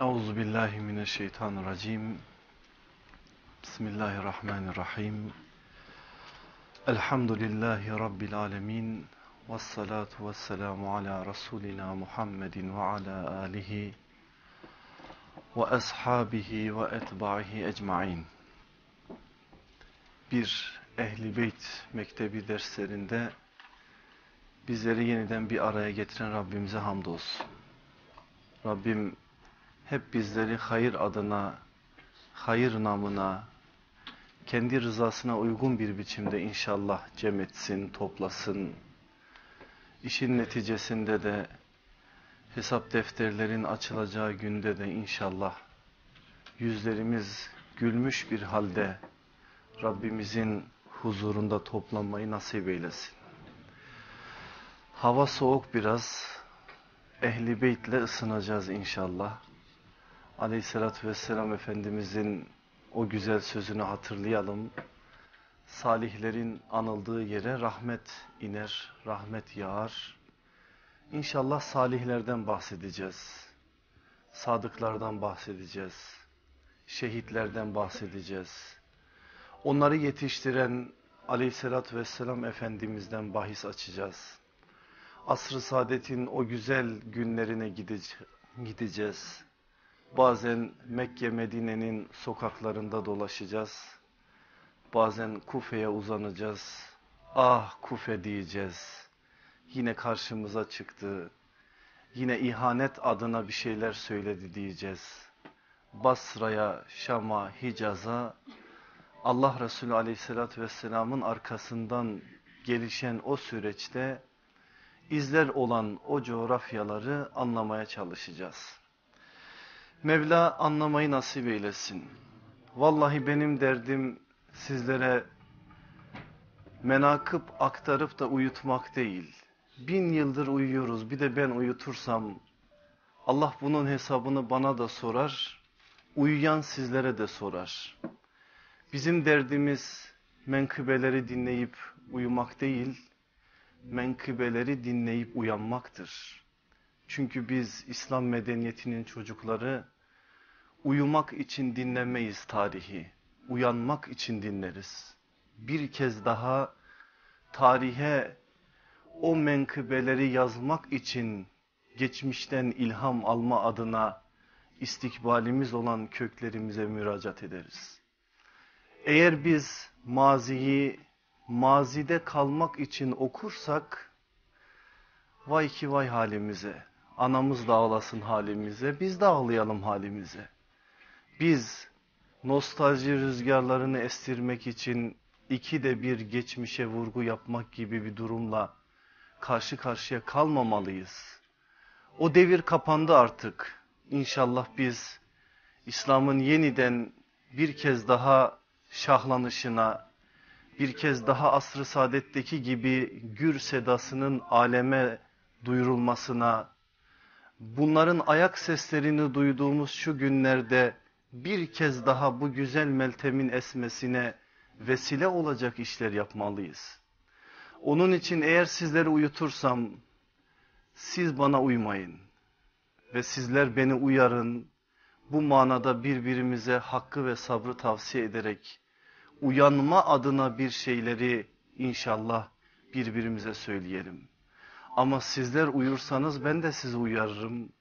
Euzu billahi mineşşeytanirracim. Bismillahirrahmanirrahim. Elhamdülillahi rabbil alamin. Ves salatu vesselamu ala rasulina Muhammedin ve ala alihi ve ashabihi ve etbahi ecmaîn. Bir Ehli Beyt Mektebi derslerinde bizleri yeniden bir araya getiren Rabbimize hamdolsun. Rabbim hep bizleri hayır adına, hayır namına, kendi rızasına uygun bir biçimde inşallah cem etsin, toplasın. İşin neticesinde de hesap defterlerin açılacağı günde de inşallah yüzlerimiz gülmüş bir halde Rabbimizin huzurunda toplanmayı nasip eylesin. Hava soğuk biraz, ehli beytle ısınacağız inşallah. Aleyhissalatü vesselam Efendimizin o güzel sözünü hatırlayalım. Salihlerin anıldığı yere rahmet iner, rahmet yağar. İnşallah salihlerden bahsedeceğiz. Sadıklardan bahsedeceğiz. Şehitlerden bahsedeceğiz. Onları yetiştiren Aleyhisselatü vesselam Efendimiz'den bahis açacağız. Asr-ı saadetin o güzel günlerine gideceğiz. Bazen Mekke Medine'nin sokaklarında dolaşacağız. Bazen Kufe'ye uzanacağız. Ah Kufe diyeceğiz. Yine karşımıza çıktı. Yine ihanet adına bir şeyler söyledi diyeceğiz. Basra'ya, Şam'a, Hicaz'a Allah Resulü Aleyhisselatü Vesselam'ın arkasından gelişen o süreçte izler olan o coğrafyaları anlamaya çalışacağız. Mevla anlamayı nasip eylesin. Vallahi benim derdim sizlere menakıp aktarıp da uyutmak değil. Bin yıldır uyuyoruz bir de ben uyutursam Allah bunun hesabını bana da sorar, uyuyan sizlere de sorar. Bizim derdimiz menkıbeleri dinleyip uyumak değil, menkıbeleri dinleyip uyanmaktır. Çünkü biz İslam medeniyetinin çocukları uyumak için dinlemeyiz tarihi, uyanmak için dinleriz. Bir kez daha tarihe o menkıbeleri yazmak için geçmişten ilham alma adına istikbalimiz olan köklerimize müracaat ederiz. Eğer biz maziyi mazide kalmak için okursak vay ki vay halimize, anamız da ağlasın halimize, biz de ağlayalım halimize. Biz nostalji rüzgarlarını estirmek için iki de bir geçmişe vurgu yapmak gibi bir durumla karşı karşıya kalmamalıyız. O devir kapandı artık. İnşallah biz İslam'ın yeniden bir kez daha şahlanışına, bir kez daha asr-ı saadetteki gibi gür sedasının aleme duyurulmasına, bunların ayak seslerini duyduğumuz şu günlerde bir kez daha bu güzel meltemin esmesine vesile olacak işler yapmalıyız. Onun için eğer sizleri uyutursam siz bana uymayın ve sizler beni uyarın. Bu manada birbirimize hakkı ve sabrı tavsiye ederek uyanma adına bir şeyleri inşallah birbirimize söyleyelim. Ama sizler uyursanız ben de sizi uyarırım.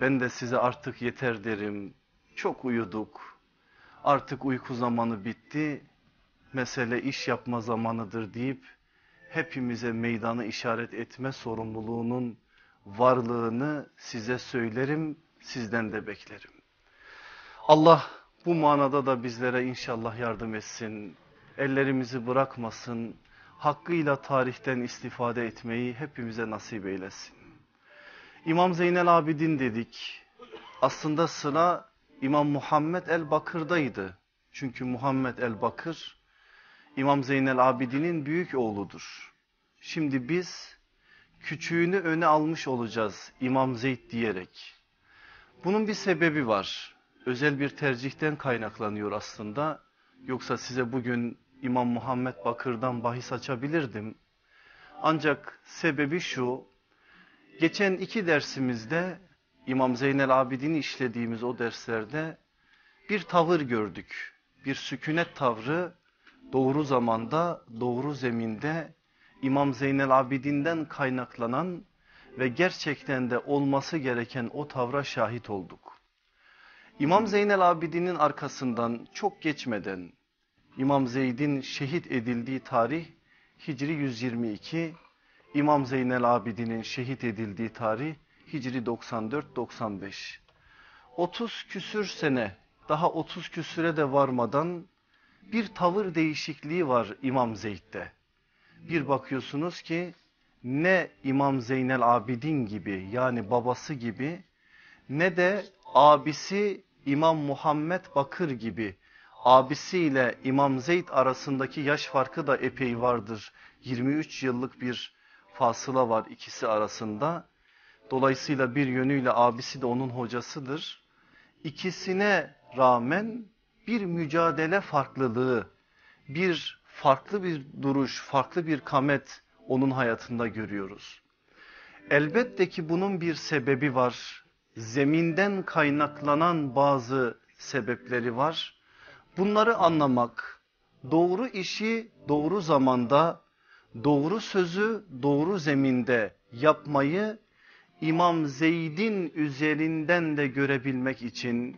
Ben de size artık yeter derim. Çok uyuduk. Artık uyku zamanı bitti. Mesele iş yapma zamanıdır deyip hepimize meydanı işaret etme sorumluluğunun varlığını size söylerim, sizden de beklerim. Allah bu manada da bizlere inşallah yardım etsin. Ellerimizi bırakmasın. Hakkıyla tarihten istifade etmeyi hepimize nasip eylesin. İmam Zeynel Abidin dedik. Aslında sıra İmam Muhammed el-Bakır'daydı. Çünkü Muhammed el-Bakır İmam Zeynel Abidin'in büyük oğludur. Şimdi biz küçüğünü öne almış olacağız İmam Zeyd diyerek. Bunun bir sebebi var özel bir tercihten kaynaklanıyor aslında. Yoksa size bugün İmam Muhammed Bakır'dan bahis açabilirdim. Ancak sebebi şu, geçen iki dersimizde İmam Zeynel Abidin'i işlediğimiz o derslerde bir tavır gördük. Bir sükunet tavrı doğru zamanda, doğru zeminde İmam Zeynel Abidin'den kaynaklanan ve gerçekten de olması gereken o tavra şahit olduk. İmam Zeynel Abidin'in arkasından çok geçmeden İmam Zeyd'in şehit edildiği tarih Hicri 122, İmam Zeynel Abidin'in şehit edildiği tarih Hicri 94-95. 30 küsür sene daha 30 küsüre de varmadan bir tavır değişikliği var İmam Zeyd'de. Bir bakıyorsunuz ki ne İmam Zeynel Abidin gibi yani babası gibi ne de abisi İmam Muhammed Bakır gibi abisiyle İmam Zeyd arasındaki yaş farkı da epey vardır. 23 yıllık bir fasıla var ikisi arasında. Dolayısıyla bir yönüyle abisi de onun hocasıdır. İkisine rağmen bir mücadele farklılığı, bir farklı bir duruş, farklı bir kamet onun hayatında görüyoruz. Elbette ki bunun bir sebebi var. Zeminden kaynaklanan bazı sebepleri var. Bunları anlamak, doğru işi doğru zamanda, doğru sözü doğru zeminde yapmayı İmam Zeyd'in üzerinden de görebilmek için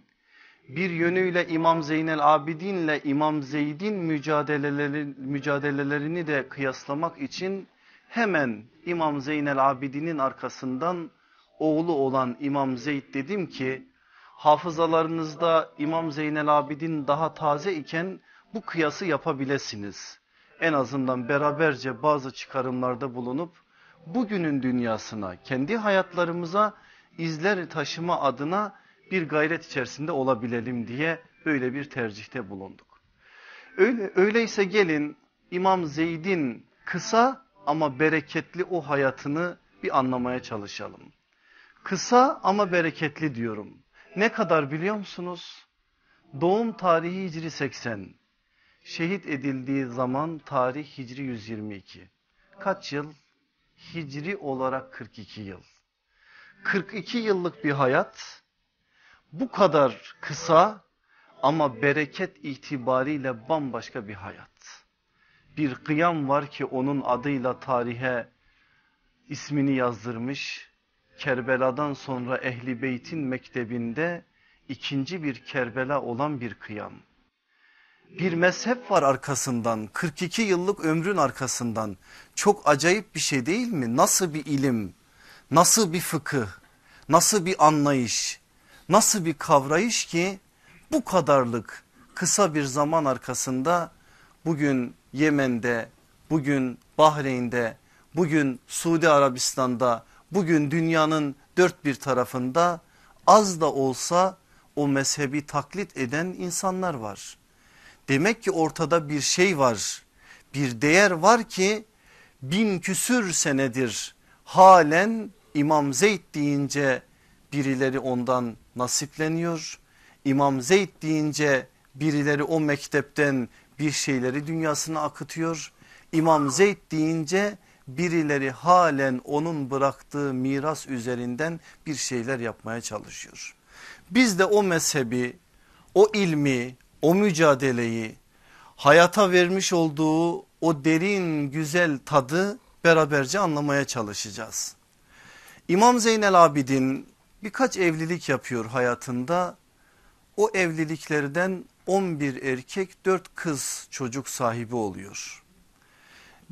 bir yönüyle İmam Zeynel Abidin'le İmam Zeyd'in mücadeleleri, mücadelelerini de kıyaslamak için hemen İmam Zeynel Abidin'in arkasından oğlu olan İmam Zeyd dedim ki hafızalarınızda İmam Zeynel Abidin daha taze iken bu kıyası yapabilirsiniz. En azından beraberce bazı çıkarımlarda bulunup bugünün dünyasına kendi hayatlarımıza izler taşıma adına bir gayret içerisinde olabilelim diye böyle bir tercihte bulunduk. Öyle, öyleyse gelin İmam Zeyd'in kısa ama bereketli o hayatını bir anlamaya çalışalım. Kısa ama bereketli diyorum. Ne kadar biliyor musunuz? Doğum tarihi Hicri 80. Şehit edildiği zaman tarih Hicri 122. Kaç yıl? Hicri olarak 42 yıl. 42 yıllık bir hayat bu kadar kısa ama bereket itibariyle bambaşka bir hayat. Bir kıyam var ki onun adıyla tarihe ismini yazdırmış. Kerbela'dan sonra Ehli Beyt'in mektebinde ikinci bir Kerbela olan bir kıyam. Bir mezhep var arkasından 42 yıllık ömrün arkasından çok acayip bir şey değil mi? Nasıl bir ilim, nasıl bir fıkıh, nasıl bir anlayış, nasıl bir kavrayış ki bu kadarlık kısa bir zaman arkasında bugün Yemen'de, bugün Bahreyn'de, bugün Suudi Arabistan'da, bugün dünyanın dört bir tarafında az da olsa o mezhebi taklit eden insanlar var. Demek ki ortada bir şey var, bir değer var ki bin küsür senedir halen İmam Zeyd deyince birileri ondan nasipleniyor. İmam Zeyd deyince birileri o mektepten bir şeyleri dünyasına akıtıyor. İmam Zeyd deyince birileri halen onun bıraktığı miras üzerinden bir şeyler yapmaya çalışıyor. Biz de o mezhebi, o ilmi, o mücadeleyi, hayata vermiş olduğu o derin güzel tadı beraberce anlamaya çalışacağız. İmam Zeynel Abidin birkaç evlilik yapıyor hayatında. O evliliklerden 11 erkek 4 kız çocuk sahibi oluyor.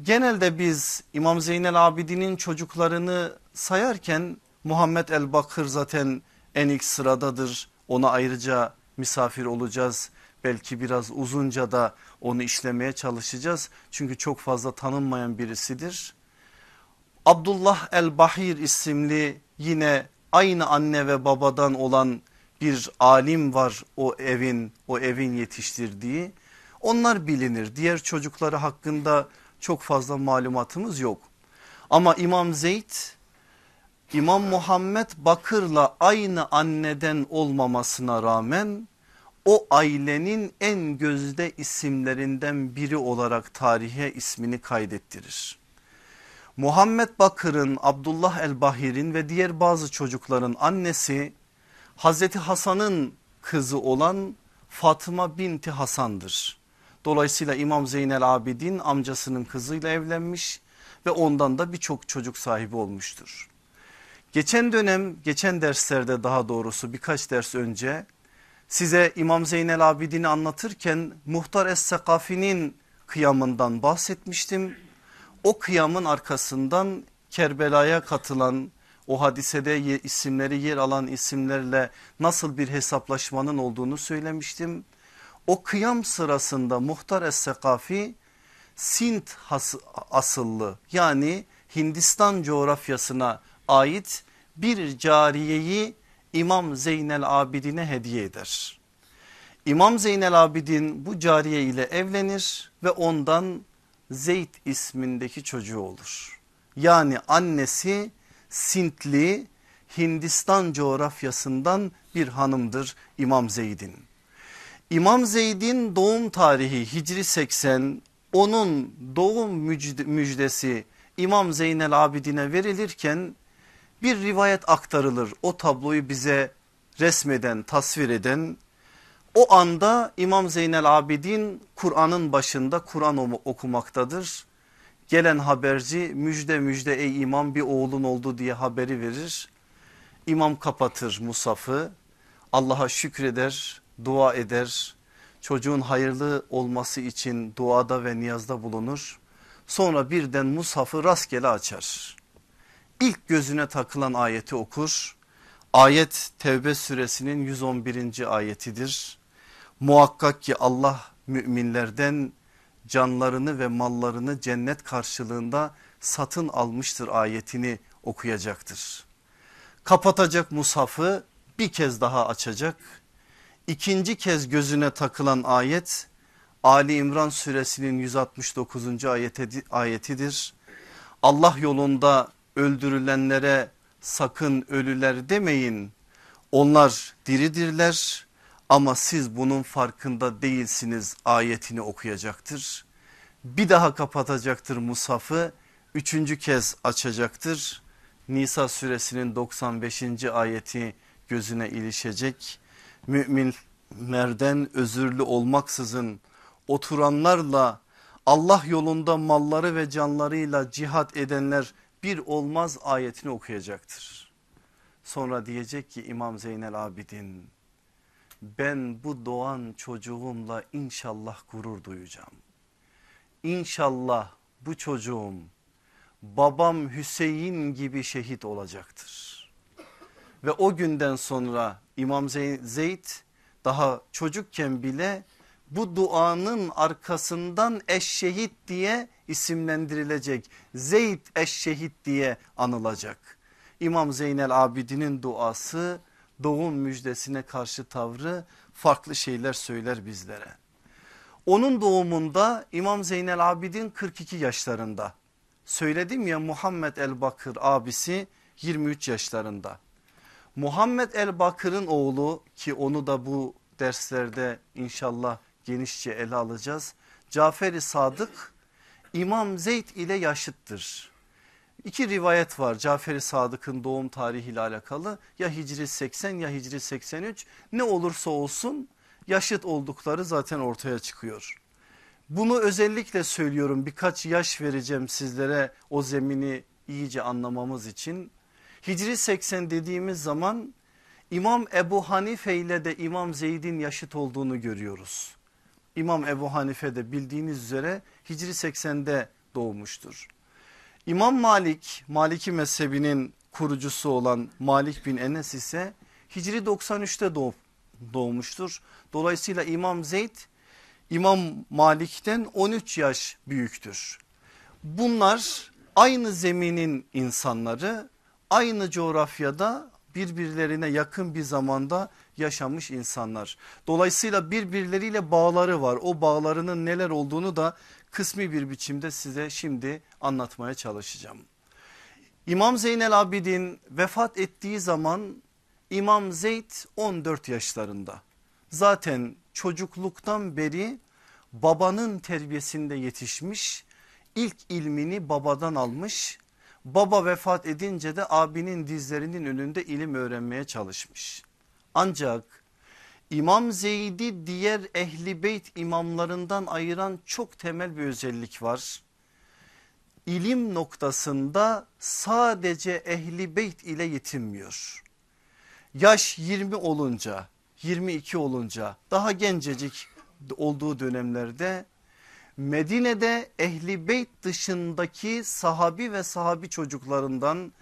Genelde biz İmam Zeynel Abidin'in çocuklarını sayarken Muhammed el Bakır zaten en ilk sıradadır. Ona ayrıca misafir olacağız. Belki biraz uzunca da onu işlemeye çalışacağız. Çünkü çok fazla tanınmayan birisidir. Abdullah el Bahir isimli yine aynı anne ve babadan olan bir alim var o evin o evin yetiştirdiği. Onlar bilinir. Diğer çocukları hakkında çok fazla malumatımız yok. Ama İmam Zeyd İmam Muhammed Bakır'la aynı anneden olmamasına rağmen o ailenin en gözde isimlerinden biri olarak tarihe ismini kaydettirir. Muhammed Bakır'ın, Abdullah el-Bahir'in ve diğer bazı çocukların annesi Hazreti Hasan'ın kızı olan Fatıma binti Hasan'dır. Dolayısıyla İmam Zeynel Abidin amcasının kızıyla evlenmiş ve ondan da birçok çocuk sahibi olmuştur. Geçen dönem, geçen derslerde daha doğrusu birkaç ders önce size İmam Zeynel Abidin'i anlatırken Muhtar Es-Sekafi'nin kıyamından bahsetmiştim. O kıyamın arkasından Kerbela'ya katılan o hadisede isimleri yer alan isimlerle nasıl bir hesaplaşmanın olduğunu söylemiştim. O kıyam sırasında Muhtar Es-Sekafi Sint asıllı yani Hindistan coğrafyasına ait bir cariyeyi İmam Zeynel Abidin'e hediye eder. İmam Zeynel Abidin bu cariye ile evlenir ve ondan Zeyd ismindeki çocuğu olur. Yani annesi Sintli Hindistan coğrafyasından bir hanımdır İmam Zeyd'in. İmam Zeyd'in doğum tarihi Hicri 80 onun doğum müjdesi İmam Zeynel Abidin'e verilirken bir rivayet aktarılır. O tabloyu bize resmeden tasvir eden o anda İmam Zeynel Abidin Kur'an'ın başında Kur'an okumaktadır. Gelen haberci müjde müjde ey imam bir oğlun oldu diye haberi verir. İmam kapatır musafı Allah'a şükreder dua eder çocuğun hayırlı olması için duada ve niyazda bulunur. Sonra birden mushafı rastgele açar. İlk gözüne takılan ayeti okur. Ayet Tevbe suresinin 111. ayetidir. Muhakkak ki Allah müminlerden canlarını ve mallarını cennet karşılığında satın almıştır ayetini okuyacaktır. Kapatacak mushafı bir kez daha açacak İkinci kez gözüne takılan ayet Ali İmran suresinin 169. ayetidir. Allah yolunda öldürülenlere sakın ölüler demeyin. Onlar diridirler ama siz bunun farkında değilsiniz ayetini okuyacaktır. Bir daha kapatacaktır Musaf'ı. Üçüncü kez açacaktır. Nisa suresinin 95. ayeti gözüne ilişecek müminlerden özürlü olmaksızın oturanlarla Allah yolunda malları ve canlarıyla cihat edenler bir olmaz ayetini okuyacaktır. Sonra diyecek ki İmam Zeynel Abidin ben bu doğan çocuğumla inşallah gurur duyacağım. İnşallah bu çocuğum babam Hüseyin gibi şehit olacaktır. Ve o günden sonra İmam Zeyd daha çocukken bile bu duanın arkasından eşşehit diye isimlendirilecek. Zeyd eşşehit diye anılacak. İmam Zeynel Abidin'in duası doğum müjdesine karşı tavrı farklı şeyler söyler bizlere. Onun doğumunda İmam Zeynel Abidin 42 yaşlarında. Söyledim ya Muhammed el Bakır abisi 23 yaşlarında. Muhammed el Bakır'ın oğlu ki onu da bu derslerde inşallah genişçe ele alacağız. Cafer-i Sadık İmam Zeyd ile yaşıttır. İki rivayet var Cafer-i Sadık'ın doğum tarihiyle alakalı ya Hicri 80 ya Hicri 83 ne olursa olsun yaşıt oldukları zaten ortaya çıkıyor. Bunu özellikle söylüyorum birkaç yaş vereceğim sizlere o zemini iyice anlamamız için. Hicri 80 dediğimiz zaman İmam Ebu Hanife ile de İmam Zeyd'in yaşıt olduğunu görüyoruz. İmam Ebu Hanife de bildiğiniz üzere Hicri 80'de doğmuştur. İmam Malik, Maliki mezhebinin kurucusu olan Malik bin Enes ise Hicri 93'te doğ, doğmuştur. Dolayısıyla İmam Zeyd İmam Malik'ten 13 yaş büyüktür. Bunlar aynı zeminin insanları aynı coğrafyada birbirlerine yakın bir zamanda yaşamış insanlar. Dolayısıyla birbirleriyle bağları var. O bağlarının neler olduğunu da kısmi bir biçimde size şimdi anlatmaya çalışacağım. İmam Zeynel Abidin vefat ettiği zaman İmam Zeyd 14 yaşlarında. Zaten çocukluktan beri babanın terbiyesinde yetişmiş, ilk ilmini babadan almış Baba vefat edince de abinin dizlerinin önünde ilim öğrenmeye çalışmış. Ancak İmam Zeyd'i diğer ehli beyt imamlarından ayıran çok temel bir özellik var. İlim noktasında sadece ehli beyt ile yetinmiyor. Yaş 20 olunca 22 olunca daha gencecik olduğu dönemlerde Medine'de ehli beyt dışındaki sahabi ve sahabi çocuklarından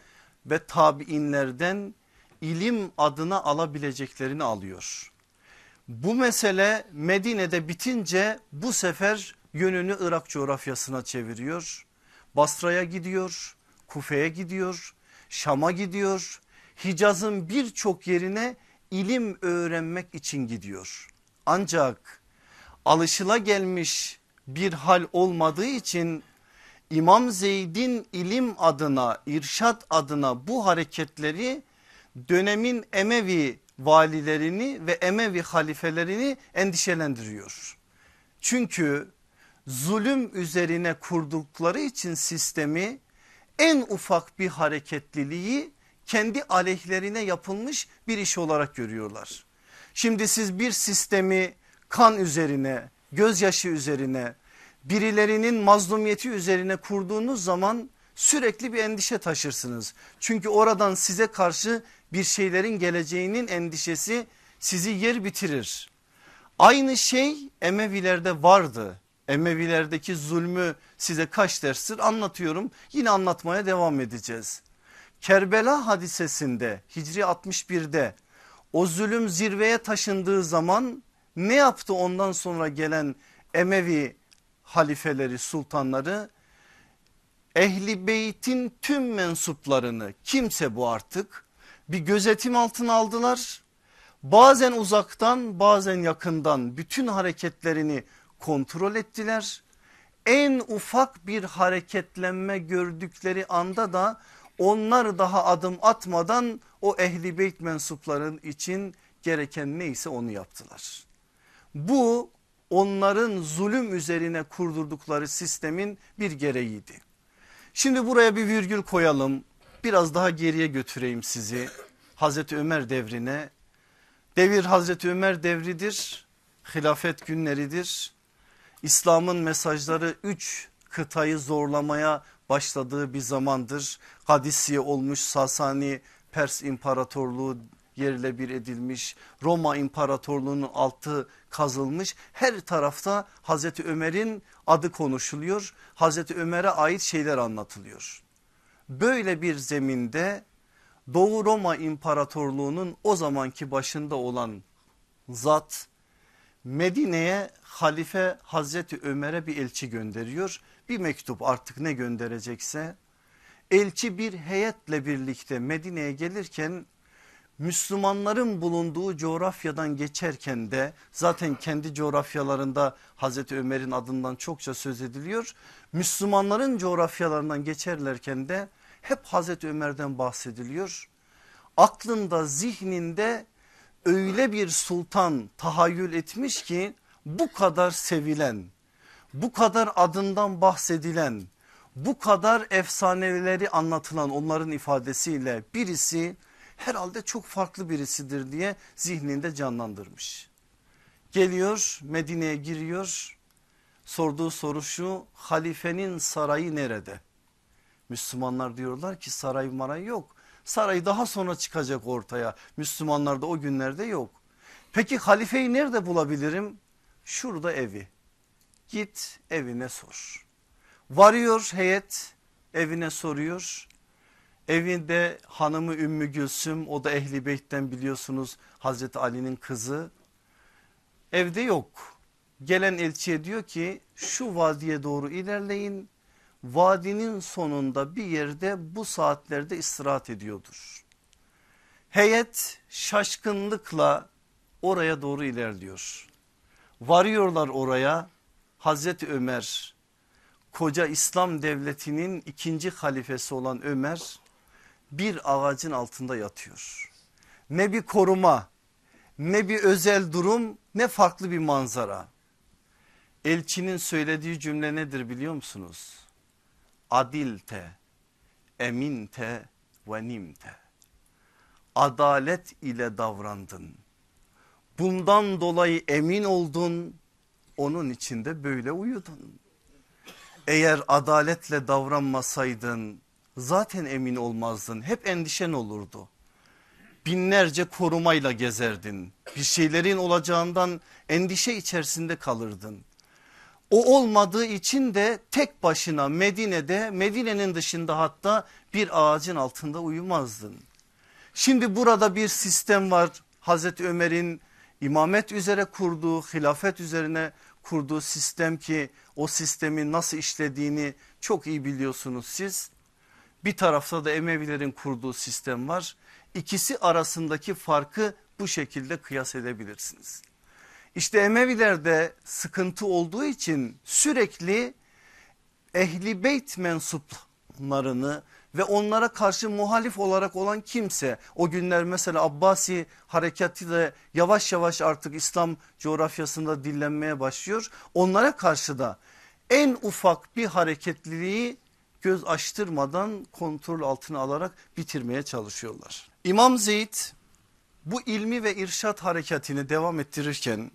ve tabiinlerden ilim adına alabileceklerini alıyor. Bu mesele Medine'de bitince bu sefer yönünü Irak coğrafyasına çeviriyor. Basra'ya gidiyor, Kufe'ye gidiyor, Şam'a gidiyor. Hicaz'ın birçok yerine ilim öğrenmek için gidiyor. Ancak alışıla gelmiş bir hal olmadığı için İmam Zeyd'in ilim adına, irşat adına bu hareketleri dönemin Emevi valilerini ve Emevi halifelerini endişelendiriyor. Çünkü zulüm üzerine kurdukları için sistemi en ufak bir hareketliliği kendi aleyhlerine yapılmış bir iş olarak görüyorlar. Şimdi siz bir sistemi kan üzerine, gözyaşı üzerine, birilerinin mazlumiyeti üzerine kurduğunuz zaman sürekli bir endişe taşırsınız. Çünkü oradan size karşı bir şeylerin geleceğinin endişesi sizi yer bitirir. Aynı şey Emevilerde vardı. Emevilerdeki zulmü size kaç derstir anlatıyorum. Yine anlatmaya devam edeceğiz. Kerbela hadisesinde Hicri 61'de o zulüm zirveye taşındığı zaman ne yaptı ondan sonra gelen Emevi halifeleri sultanları? Ehli beytin tüm mensuplarını kimse bu artık bir gözetim altına aldılar. Bazen uzaktan bazen yakından bütün hareketlerini kontrol ettiler. En ufak bir hareketlenme gördükleri anda da onlar daha adım atmadan o ehli beyt mensupların için gereken neyse onu yaptılar. Bu onların zulüm üzerine kurdurdukları sistemin bir gereğiydi. Şimdi buraya bir virgül koyalım. Biraz daha geriye götüreyim sizi. Hazreti Ömer devrine. Devir Hazreti Ömer devridir. Hilafet günleridir. İslam'ın mesajları üç kıtayı zorlamaya başladığı bir zamandır. Kadisiye olmuş Sasani Pers İmparatorluğu yerle bir edilmiş. Roma İmparatorluğu'nun altı kazılmış. Her tarafta Hazreti Ömer'in adı konuşuluyor. Hazreti Ömer'e ait şeyler anlatılıyor. Böyle bir zeminde Doğu Roma İmparatorluğu'nun o zamanki başında olan zat Medine'ye halife Hazreti Ömer'e bir elçi gönderiyor. Bir mektup artık ne gönderecekse. Elçi bir heyetle birlikte Medine'ye gelirken Müslümanların bulunduğu coğrafyadan geçerken de zaten kendi coğrafyalarında Hazreti Ömer'in adından çokça söz ediliyor. Müslümanların coğrafyalarından geçerlerken de hep Hazreti Ömer'den bahsediliyor. Aklında zihninde öyle bir sultan tahayyül etmiş ki bu kadar sevilen, bu kadar adından bahsedilen, bu kadar efsaneleri anlatılan onların ifadesiyle birisi herhalde çok farklı birisidir diye zihninde canlandırmış. Geliyor Medine'ye giriyor sorduğu soru şu halifenin sarayı nerede? Müslümanlar diyorlar ki saray maray yok. Saray daha sonra çıkacak ortaya. Müslümanlarda o günlerde yok. Peki halifeyi nerede bulabilirim? Şurada evi. Git evine sor. Varıyor heyet evine soruyor. Evinde hanımı Ümmü Gülsüm o da Ehli Beyt'ten biliyorsunuz Hazreti Ali'nin kızı. Evde yok. Gelen elçiye diyor ki şu vadiye doğru ilerleyin vadinin sonunda bir yerde bu saatlerde istirahat ediyordur. Heyet şaşkınlıkla oraya doğru ilerliyor. Varıyorlar oraya Hazreti Ömer koca İslam devletinin ikinci halifesi olan Ömer bir ağacın altında yatıyor. Ne bir koruma ne bir özel durum ne farklı bir manzara. Elçinin söylediği cümle nedir biliyor musunuz? adilte eminte ve nimte. Adalet ile davrandın. Bundan dolayı emin oldun. Onun içinde böyle uyudun. Eğer adaletle davranmasaydın zaten emin olmazdın. Hep endişen olurdu. Binlerce korumayla gezerdin. Bir şeylerin olacağından endişe içerisinde kalırdın. O olmadığı için de tek başına Medine'de Medine'nin dışında hatta bir ağacın altında uyumazdın. Şimdi burada bir sistem var. Hazreti Ömer'in imamet üzere kurduğu hilafet üzerine kurduğu sistem ki o sistemin nasıl işlediğini çok iyi biliyorsunuz siz. Bir tarafta da Emevilerin kurduğu sistem var. İkisi arasındaki farkı bu şekilde kıyas edebilirsiniz. İşte Emevilerde sıkıntı olduğu için sürekli ehli beyt mensuplarını ve onlara karşı muhalif olarak olan kimse o günler mesela Abbasi harekatı da yavaş yavaş artık İslam coğrafyasında dillenmeye başlıyor. Onlara karşı da en ufak bir hareketliliği göz açtırmadan kontrol altına alarak bitirmeye çalışıyorlar. İmam Zeyd bu ilmi ve irşat harekatini devam ettirirken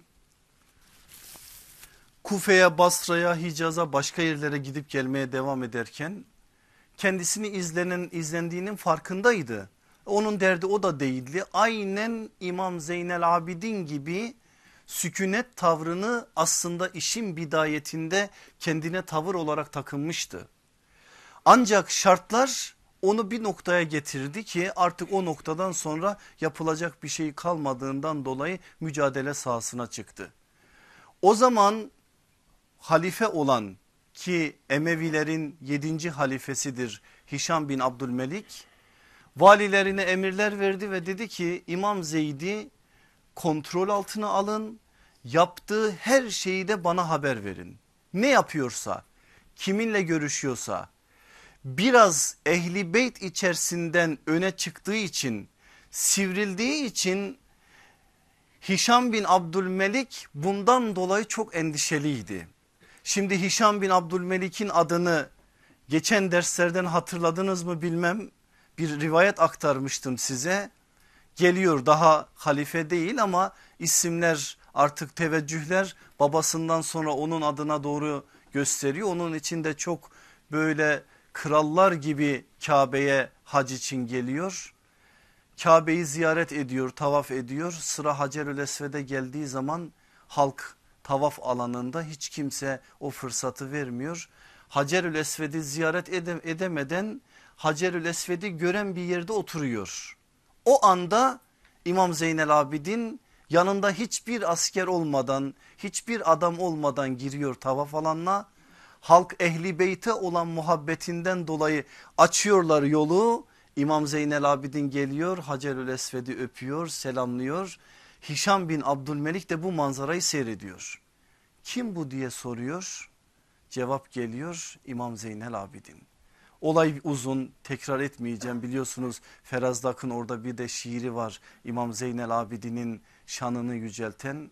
Kufe'ye, Basra'ya, Hicaz'a başka yerlere gidip gelmeye devam ederken kendisini izlenen izlendiğinin farkındaydı. Onun derdi o da değildi. Aynen İmam Zeynel Abidin gibi sükunet tavrını aslında işin bidayetinde kendine tavır olarak takınmıştı. Ancak şartlar onu bir noktaya getirdi ki artık o noktadan sonra yapılacak bir şey kalmadığından dolayı mücadele sahasına çıktı. O zaman halife olan ki Emevilerin 7. halifesidir Hişam bin Abdülmelik valilerine emirler verdi ve dedi ki İmam Zeyd'i kontrol altına alın yaptığı her şeyi de bana haber verin. Ne yapıyorsa kiminle görüşüyorsa biraz ehli beyt içerisinden öne çıktığı için sivrildiği için Hişam bin Abdülmelik bundan dolayı çok endişeliydi. Şimdi Hişam bin Abdülmelik'in adını geçen derslerden hatırladınız mı bilmem bir rivayet aktarmıştım size. Geliyor daha halife değil ama isimler artık teveccühler babasından sonra onun adına doğru gösteriyor. Onun için de çok böyle krallar gibi Kabe'ye hac için geliyor. Kabe'yi ziyaret ediyor, tavaf ediyor. Sıra Hacerül Esved'e geldiği zaman halk tavaf alanında hiç kimse o fırsatı vermiyor. Hacerül Esved'i ziyaret edemeden Hacerül Esved'i gören bir yerde oturuyor. O anda İmam Zeynel Abidin yanında hiçbir asker olmadan hiçbir adam olmadan giriyor tavaf alanına. Halk ehli beyte olan muhabbetinden dolayı açıyorlar yolu. İmam Zeynel Abidin geliyor Hacerül Esved'i öpüyor selamlıyor Hişam bin Abdülmelik de bu manzarayı seyrediyor. Kim bu diye soruyor. Cevap geliyor İmam Zeynel Abidin. Olay uzun tekrar etmeyeceğim biliyorsunuz Ferazdak'ın orada bir de şiiri var İmam Zeynel Abidin'in şanını yücelten.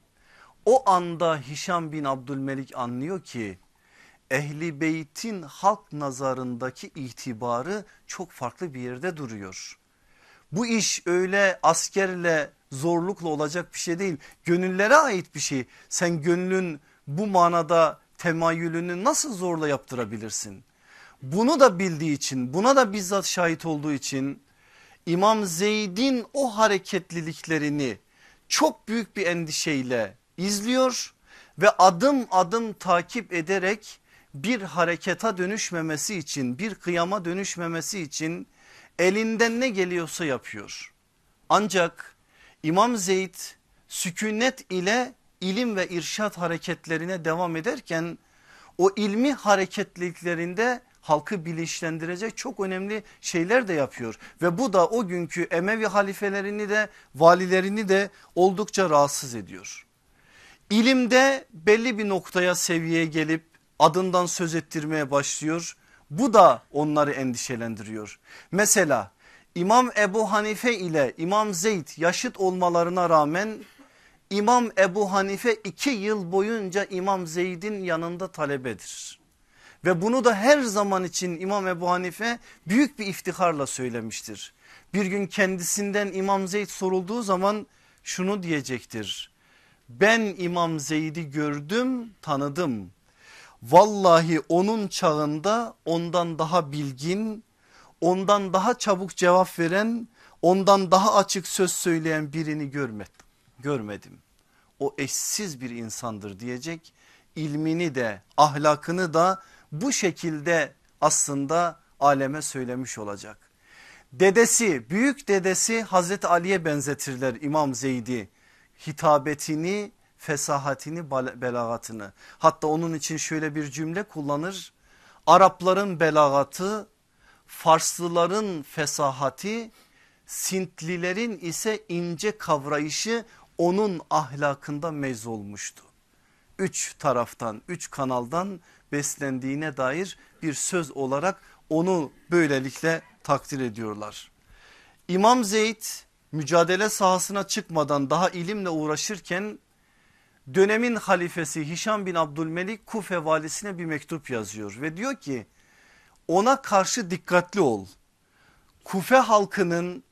O anda Hişam bin Abdülmelik anlıyor ki ehli beytin halk nazarındaki itibarı çok farklı bir yerde duruyor. Bu iş öyle askerle zorlukla olacak bir şey değil. Gönüllere ait bir şey. Sen gönlün bu manada temayülünü nasıl zorla yaptırabilirsin? Bunu da bildiği için buna da bizzat şahit olduğu için İmam Zeyd'in o hareketliliklerini çok büyük bir endişeyle izliyor ve adım adım takip ederek bir hareketa dönüşmemesi için bir kıyama dönüşmemesi için elinden ne geliyorsa yapıyor. Ancak İmam Zeyd sükunet ile ilim ve irşat hareketlerine devam ederken o ilmi hareketliliklerinde halkı bilinçlendirecek çok önemli şeyler de yapıyor. Ve bu da o günkü Emevi halifelerini de valilerini de oldukça rahatsız ediyor. İlimde belli bir noktaya seviyeye gelip adından söz ettirmeye başlıyor. Bu da onları endişelendiriyor. Mesela İmam Ebu Hanife ile İmam Zeyd yaşıt olmalarına rağmen İmam Ebu Hanife iki yıl boyunca İmam Zeyd'in yanında talebedir. Ve bunu da her zaman için İmam Ebu Hanife büyük bir iftiharla söylemiştir. Bir gün kendisinden İmam Zeyd sorulduğu zaman şunu diyecektir. Ben İmam Zeyd'i gördüm tanıdım. Vallahi onun çağında ondan daha bilgin, ondan daha çabuk cevap veren, ondan daha açık söz söyleyen birini görmedim. görmedim. O eşsiz bir insandır diyecek. İlmini de ahlakını da bu şekilde aslında aleme söylemiş olacak. Dedesi büyük dedesi Hazreti Ali'ye benzetirler İmam Zeyd'i hitabetini fesahatini belagatını hatta onun için şöyle bir cümle kullanır Arapların belagatı Farslıların fesahati Sintlilerin ise ince kavrayışı onun ahlakında mez olmuştu. Üç taraftan üç kanaldan beslendiğine dair bir söz olarak onu böylelikle takdir ediyorlar. İmam Zeyd mücadele sahasına çıkmadan daha ilimle uğraşırken dönemin halifesi Hişam bin Abdülmelik Kufe valisine bir mektup yazıyor ve diyor ki ona karşı dikkatli ol. Kufe halkının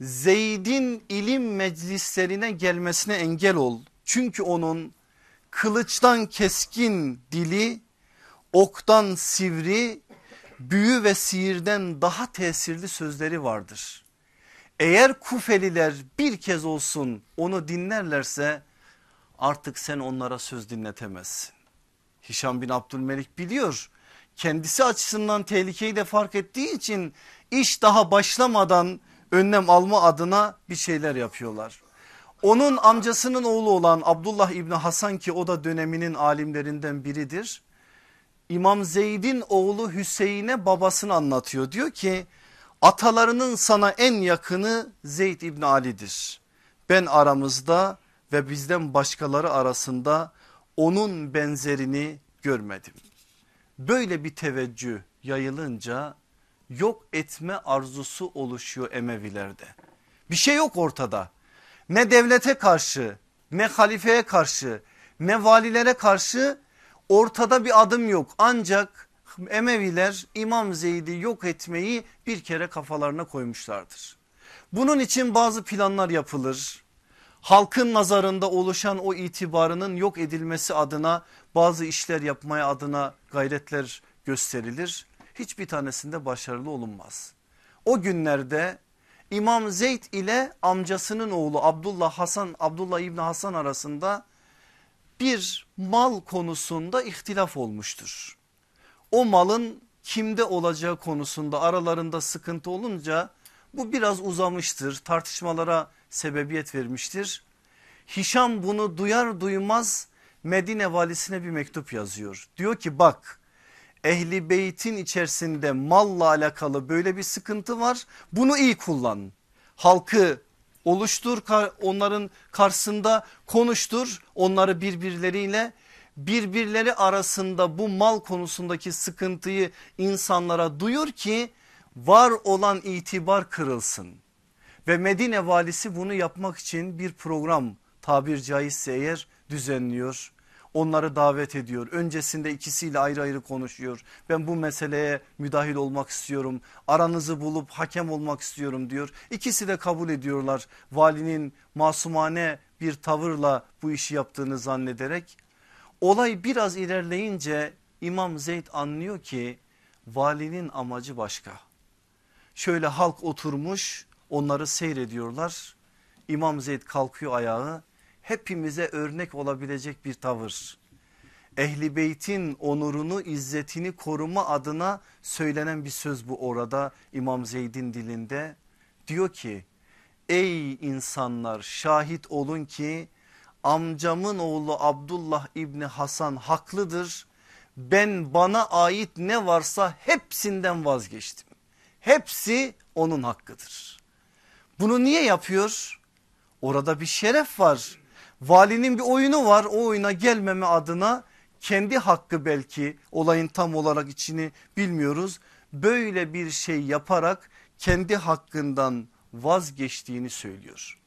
Zeyd'in ilim meclislerine gelmesine engel ol. Çünkü onun kılıçtan keskin dili, oktan sivri, büyü ve sihirden daha tesirli sözleri vardır. Eğer Kufeliler bir kez olsun onu dinlerlerse artık sen onlara söz dinletemezsin. Hişam bin Abdülmelik biliyor kendisi açısından tehlikeyi de fark ettiği için iş daha başlamadan önlem alma adına bir şeyler yapıyorlar. Onun amcasının oğlu olan Abdullah İbni Hasan ki o da döneminin alimlerinden biridir. İmam Zeyd'in oğlu Hüseyin'e babasını anlatıyor. Diyor ki atalarının sana en yakını Zeyd İbni Ali'dir. Ben aramızda ve bizden başkaları arasında onun benzerini görmedim. Böyle bir teveccüh yayılınca yok etme arzusu oluşuyor Emevilerde. Bir şey yok ortada. Ne devlete karşı ne halifeye karşı ne valilere karşı ortada bir adım yok. Ancak Emeviler İmam Zeyd'i yok etmeyi bir kere kafalarına koymuşlardır. Bunun için bazı planlar yapılır. Halkın nazarında oluşan o itibarının yok edilmesi adına bazı işler yapmaya adına gayretler gösterilir hiçbir tanesinde başarılı olunmaz. O günlerde İmam Zeyd ile amcasının oğlu Abdullah Hasan Abdullah İbni Hasan arasında bir mal konusunda ihtilaf olmuştur. O malın kimde olacağı konusunda aralarında sıkıntı olunca bu biraz uzamıştır tartışmalara sebebiyet vermiştir. Hişam bunu duyar duymaz Medine valisine bir mektup yazıyor. Diyor ki bak ehli beytin içerisinde malla alakalı böyle bir sıkıntı var. Bunu iyi kullan. Halkı oluştur onların karşısında konuştur onları birbirleriyle birbirleri arasında bu mal konusundaki sıkıntıyı insanlara duyur ki var olan itibar kırılsın. Ve Medine valisi bunu yapmak için bir program tabir caizse eğer düzenliyor onları davet ediyor. Öncesinde ikisiyle ayrı ayrı konuşuyor. Ben bu meseleye müdahil olmak istiyorum. Aranızı bulup hakem olmak istiyorum diyor. İkisi de kabul ediyorlar. Valinin masumane bir tavırla bu işi yaptığını zannederek. Olay biraz ilerleyince İmam Zeyd anlıyor ki valinin amacı başka. Şöyle halk oturmuş onları seyrediyorlar. İmam Zeyd kalkıyor ayağı hepimize örnek olabilecek bir tavır. Ehli beytin onurunu izzetini koruma adına söylenen bir söz bu orada İmam Zeyd'in dilinde. Diyor ki ey insanlar şahit olun ki amcamın oğlu Abdullah İbni Hasan haklıdır. Ben bana ait ne varsa hepsinden vazgeçtim. Hepsi onun hakkıdır. Bunu niye yapıyor? Orada bir şeref var valinin bir oyunu var o oyuna gelmeme adına kendi hakkı belki olayın tam olarak içini bilmiyoruz. Böyle bir şey yaparak kendi hakkından vazgeçtiğini söylüyor.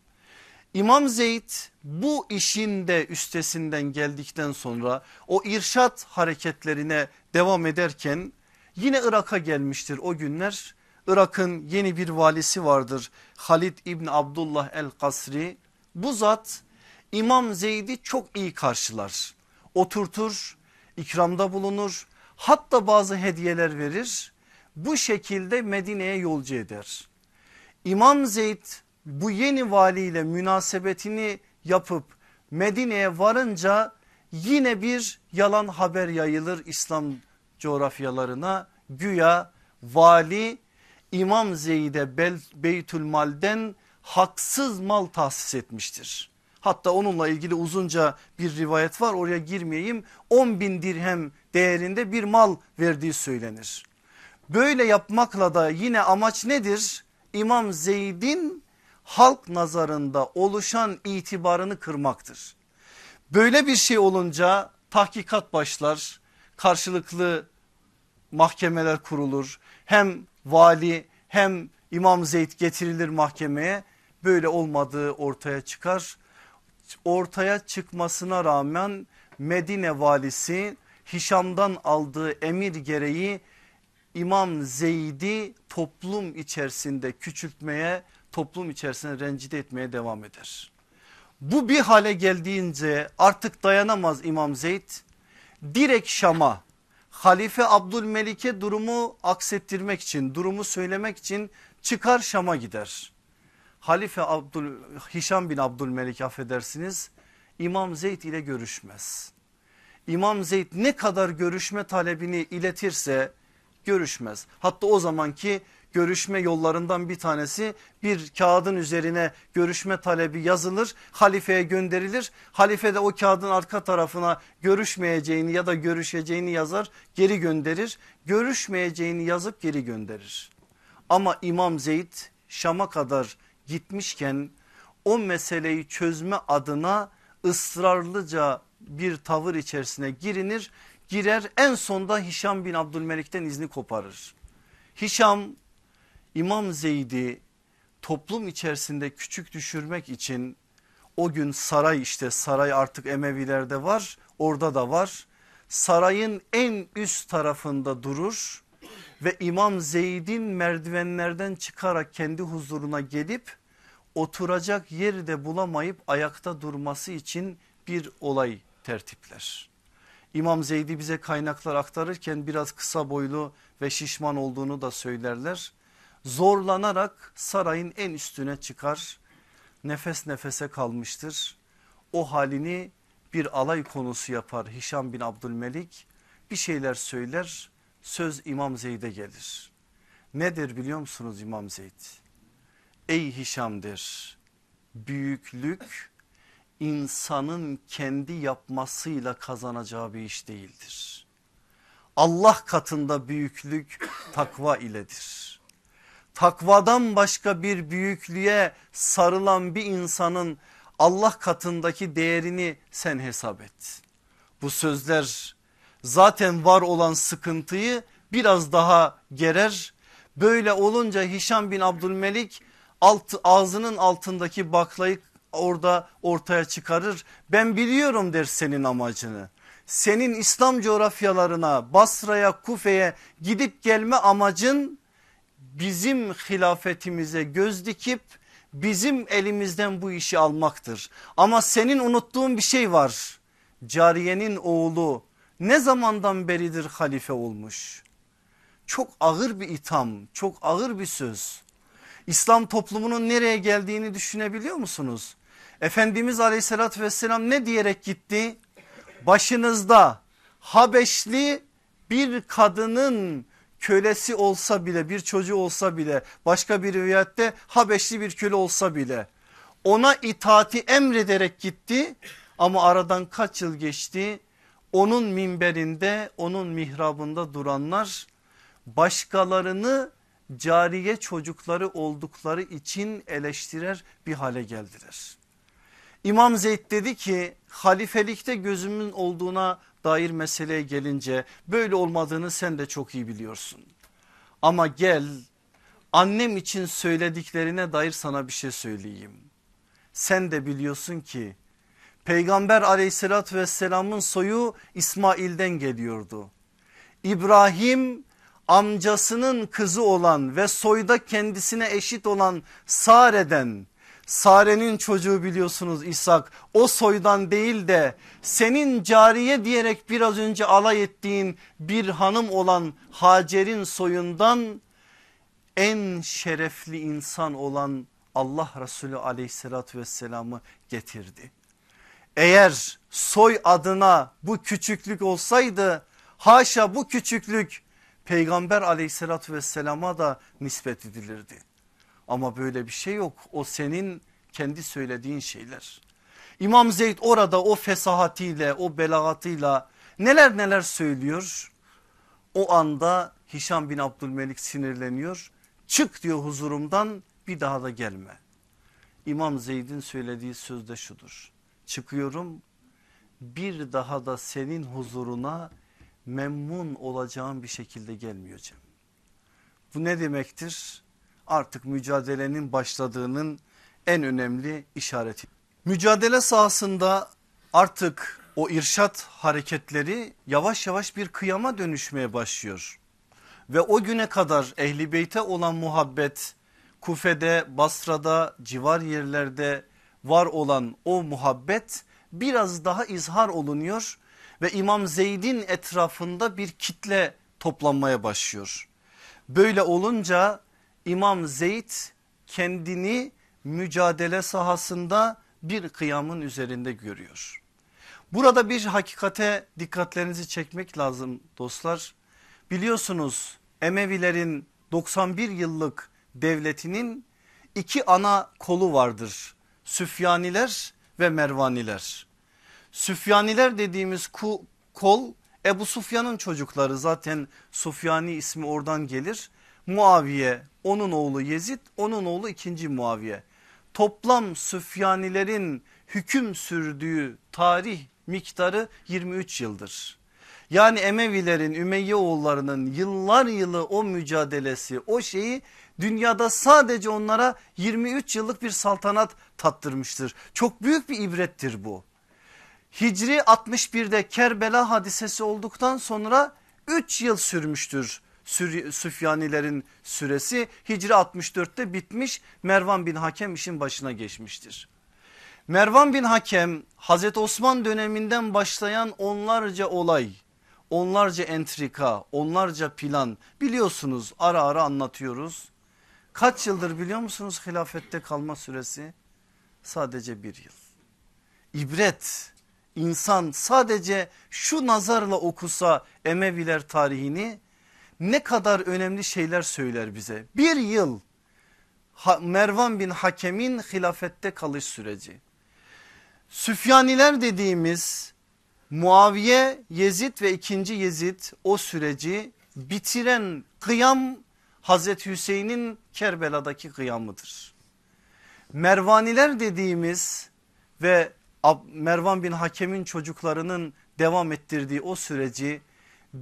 İmam Zeyd bu işin de üstesinden geldikten sonra o irşat hareketlerine devam ederken yine Irak'a gelmiştir o günler. Irak'ın yeni bir valisi vardır Halid İbni Abdullah el Kasri. Bu zat İmam Zeyd'i çok iyi karşılar. Oturtur, ikramda bulunur, hatta bazı hediyeler verir. Bu şekilde Medine'ye yolcu eder. İmam Zeyd bu yeni valiyle münasebetini yapıp Medine'ye varınca yine bir yalan haber yayılır İslam coğrafyalarına. Güya vali İmam Zeyd'e Beytülmal'den haksız mal tahsis etmiştir. Hatta onunla ilgili uzunca bir rivayet var oraya girmeyeyim 10 bin dirhem değerinde bir mal verdiği söylenir. Böyle yapmakla da yine amaç nedir? İmam Zeyd'in halk nazarında oluşan itibarını kırmaktır. Böyle bir şey olunca tahkikat başlar karşılıklı mahkemeler kurulur hem vali hem İmam Zeyd getirilir mahkemeye böyle olmadığı ortaya çıkar. Ortaya çıkmasına rağmen Medine valisi Hişam'dan aldığı emir gereği İmam Zeyd'i toplum içerisinde küçültmeye toplum içerisinde rencide etmeye devam eder. Bu bir hale geldiğince artık dayanamaz İmam Zeyd direkt Şam'a Halife Abdülmelik'e durumu aksettirmek için durumu söylemek için çıkar Şam'a gider. Halife Abdül, Hişam bin Abdülmelik affedersiniz İmam Zeyd ile görüşmez. İmam Zeyd ne kadar görüşme talebini iletirse görüşmez. Hatta o zamanki görüşme yollarından bir tanesi bir kağıdın üzerine görüşme talebi yazılır halifeye gönderilir. Halife de o kağıdın arka tarafına görüşmeyeceğini ya da görüşeceğini yazar geri gönderir. Görüşmeyeceğini yazıp geri gönderir. Ama İmam Zeyd Şam'a kadar gitmişken o meseleyi çözme adına ısrarlıca bir tavır içerisine girinir. Girer en sonda Hişam bin Abdülmelik'ten izni koparır. Hişam İmam Zeyd'i toplum içerisinde küçük düşürmek için o gün saray işte saray artık Emevilerde var orada da var. Sarayın en üst tarafında durur ve İmam Zeyd'in merdivenlerden çıkarak kendi huzuruna gelip oturacak yeri de bulamayıp ayakta durması için bir olay tertipler. İmam Zeyd'i bize kaynaklar aktarırken biraz kısa boylu ve şişman olduğunu da söylerler zorlanarak sarayın en üstüne çıkar. Nefes nefese kalmıştır. O halini bir alay konusu yapar Hişam bin Abdülmelik. Bir şeyler söyler söz İmam Zeyd'e gelir. Nedir biliyor musunuz İmam Zeyd? Ey Hişam der büyüklük insanın kendi yapmasıyla kazanacağı bir iş değildir. Allah katında büyüklük takva iledir takvadan başka bir büyüklüğe sarılan bir insanın Allah katındaki değerini sen hesap et. Bu sözler zaten var olan sıkıntıyı biraz daha gerer. Böyle olunca Hişam bin Abdülmelik alt, ağzının altındaki baklayı orada ortaya çıkarır. Ben biliyorum der senin amacını. Senin İslam coğrafyalarına Basra'ya Kufe'ye gidip gelme amacın bizim hilafetimize göz dikip bizim elimizden bu işi almaktır. Ama senin unuttuğun bir şey var. Cariyenin oğlu ne zamandan beridir halife olmuş? Çok ağır bir itham, çok ağır bir söz. İslam toplumunun nereye geldiğini düşünebiliyor musunuz? Efendimiz aleyhissalatü vesselam ne diyerek gitti? Başınızda Habeşli bir kadının kölesi olsa bile bir çocuğu olsa bile başka bir rivayette Habeşli bir köle olsa bile ona itaati emrederek gitti ama aradan kaç yıl geçti onun minberinde onun mihrabında duranlar başkalarını cariye çocukları oldukları için eleştirer bir hale geldiler. İmam Zeyd dedi ki halifelikte gözümün olduğuna dair meseleye gelince böyle olmadığını sen de çok iyi biliyorsun. Ama gel annem için söylediklerine dair sana bir şey söyleyeyim. sen de biliyorsun ki Peygamber aleyhissalatü vesselamın soyu İsmail'den geliyordu. İbrahim amcasının kızı olan ve soyda kendisine eşit olan Sare'den Sare'nin çocuğu biliyorsunuz İshak o soydan değil de senin cariye diyerek biraz önce alay ettiğin bir hanım olan Hacer'in soyundan en şerefli insan olan Allah Resulü aleyhissalatü vesselamı getirdi. Eğer soy adına bu küçüklük olsaydı haşa bu küçüklük peygamber aleyhissalatü vesselama da nispet edilirdi. Ama böyle bir şey yok o senin kendi söylediğin şeyler. İmam Zeyd orada o fesahatiyle o belagatıyla neler neler söylüyor. O anda Hişam bin Abdülmelik sinirleniyor. Çık diyor huzurumdan bir daha da gelme. İmam Zeyd'in söylediği sözde şudur. Çıkıyorum bir daha da senin huzuruna memnun olacağım bir şekilde gelmeyeceğim. Bu ne demektir? Artık mücadelenin başladığının en önemli işareti. Mücadele sahasında artık o irşat hareketleri yavaş yavaş bir kıyama dönüşmeye başlıyor. Ve o güne kadar ehli beyte olan muhabbet Kufe'de, Basra'da, civar yerlerde var olan o muhabbet biraz daha izhar olunuyor ve İmam Zeyd'in etrafında bir kitle toplanmaya başlıyor. Böyle olunca İmam Zeyd kendini mücadele sahasında bir kıyamın üzerinde görüyor. Burada bir hakikate dikkatlerinizi çekmek lazım dostlar. Biliyorsunuz Emevilerin 91 yıllık devletinin iki ana kolu vardır. Süfyaniler ve Mervaniler. Süfyaniler dediğimiz kol Ebu Sufyan'ın çocukları zaten Sufyani ismi oradan gelir. Muaviye onun oğlu Yezid onun oğlu ikinci Muaviye. Toplam Süfyanilerin hüküm sürdüğü tarih miktarı 23 yıldır. Yani Emevilerin Ümeyye oğullarının yıllar yılı o mücadelesi o şeyi dünyada sadece onlara 23 yıllık bir saltanat tattırmıştır. Çok büyük bir ibrettir bu. Hicri 61'de Kerbela hadisesi olduktan sonra 3 yıl sürmüştür Süfyanilerin süresi. Hicri 64'te bitmiş Mervan bin Hakem işin başına geçmiştir. Mervan bin Hakem Hazreti Osman döneminden başlayan onlarca olay onlarca entrika onlarca plan biliyorsunuz ara ara anlatıyoruz. Kaç yıldır biliyor musunuz hilafette kalma süresi? Sadece bir yıl. İbret insan sadece şu nazarla okusa Emeviler tarihini ne kadar önemli şeyler söyler bize. Bir yıl Mervan bin Hakem'in hilafette kalış süreci. Süfyaniler dediğimiz Muaviye, Yezid ve ikinci Yezid o süreci bitiren kıyam Hazreti Hüseyin'in Kerbela'daki kıyamıdır. Mervaniler dediğimiz ve Mervan bin Hakem'in çocuklarının devam ettirdiği o süreci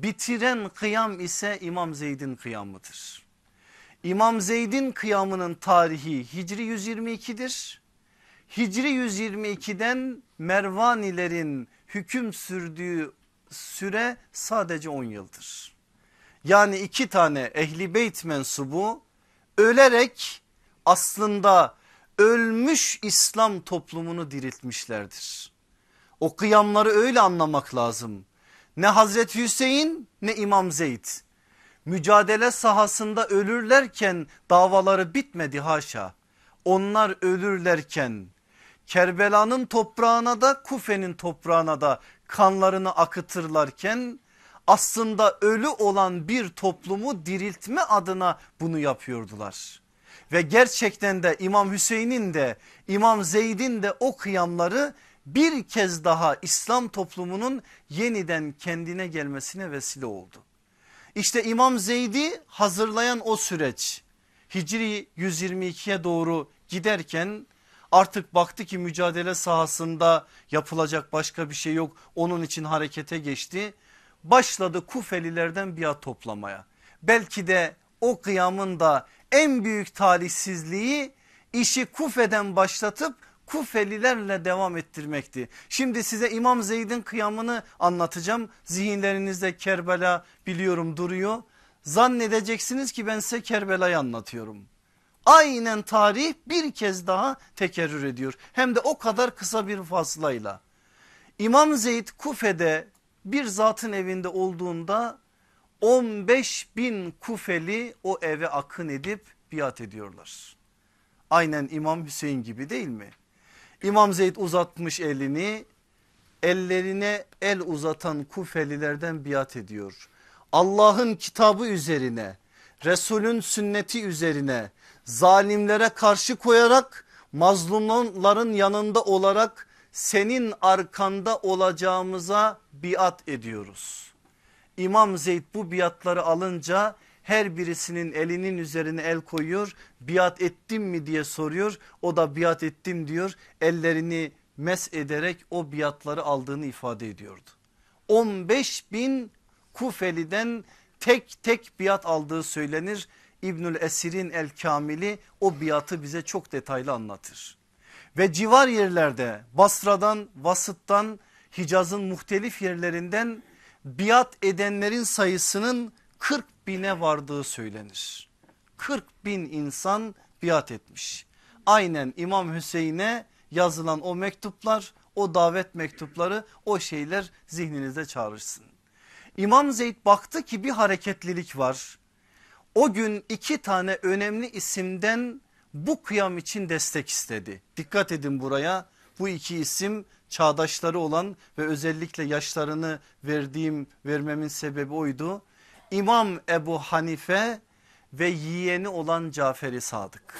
bitiren kıyam ise İmam Zeyd'in kıyamıdır. İmam Zeyd'in kıyamının tarihi Hicri 122'dir. Hicri 122'den Mervanilerin hüküm sürdüğü süre sadece 10 yıldır. Yani iki tane ehli beyt mensubu ölerek aslında ölmüş İslam toplumunu diriltmişlerdir. O kıyamları öyle anlamak lazım. Ne Hazreti Hüseyin ne İmam Zeyd mücadele sahasında ölürlerken davaları bitmedi haşa. Onlar ölürlerken Kerbela'nın toprağına da Kufe'nin toprağına da kanlarını akıtırlarken aslında ölü olan bir toplumu diriltme adına bunu yapıyordular. Ve gerçekten de İmam Hüseyin'in de İmam Zeyd'in de o kıyamları bir kez daha İslam toplumunun yeniden kendine gelmesine vesile oldu. İşte İmam Zeyd'i hazırlayan o süreç Hicri 122'ye doğru giderken artık baktı ki mücadele sahasında yapılacak başka bir şey yok onun için harekete geçti. Başladı Kufelilerden biat toplamaya belki de o kıyamın da en büyük talihsizliği işi Kufe'den başlatıp Kufelilerle devam ettirmekti. Şimdi size İmam Zeyd'in kıyamını anlatacağım. Zihinlerinizde Kerbela biliyorum duruyor. Zannedeceksiniz ki ben size Kerbela'yı anlatıyorum. Aynen tarih bir kez daha tekerrür ediyor. Hem de o kadar kısa bir faslayla. İmam Zeyd Kufe'de bir zatın evinde olduğunda 15 bin Kufeli o eve akın edip biat ediyorlar. Aynen İmam Hüseyin gibi değil mi? İmam Zeyd uzatmış elini ellerine el uzatan Kufelilerden biat ediyor. Allah'ın kitabı üzerine Resulün sünneti üzerine zalimlere karşı koyarak mazlumların yanında olarak senin arkanda olacağımıza biat ediyoruz. İmam Zeyd bu biatları alınca her birisinin elinin üzerine el koyuyor. Biat ettim mi diye soruyor. O da biat ettim diyor. Ellerini mes ederek o biatları aldığını ifade ediyordu. 15 bin Kufeli'den tek tek biat aldığı söylenir. İbnül Esir'in El Kamili o biatı bize çok detaylı anlatır. Ve civar yerlerde Basra'dan, Vasıt'tan, Hicaz'ın muhtelif yerlerinden biat edenlerin sayısının 40 bine vardığı söylenir. 40 bin insan biat etmiş. Aynen İmam Hüseyin'e yazılan o mektuplar o davet mektupları o şeyler zihninizde çağrışsın. İmam Zeyd baktı ki bir hareketlilik var. O gün iki tane önemli isimden bu kıyam için destek istedi. Dikkat edin buraya bu iki isim çağdaşları olan ve özellikle yaşlarını verdiğim vermemin sebebi oydu. İmam Ebu Hanife ve yeğeni olan Caferi Sadık.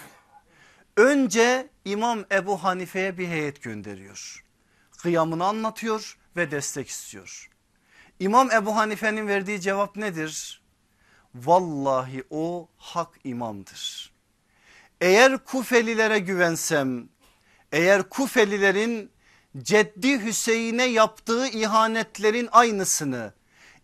Önce İmam Ebu Hanife'ye bir heyet gönderiyor. Kıyamını anlatıyor ve destek istiyor. İmam Ebu Hanife'nin verdiği cevap nedir? Vallahi o hak imamdır. Eğer Kufelilere güvensem, eğer Kufelilerin Ceddi Hüseyin'e yaptığı ihanetlerin aynısını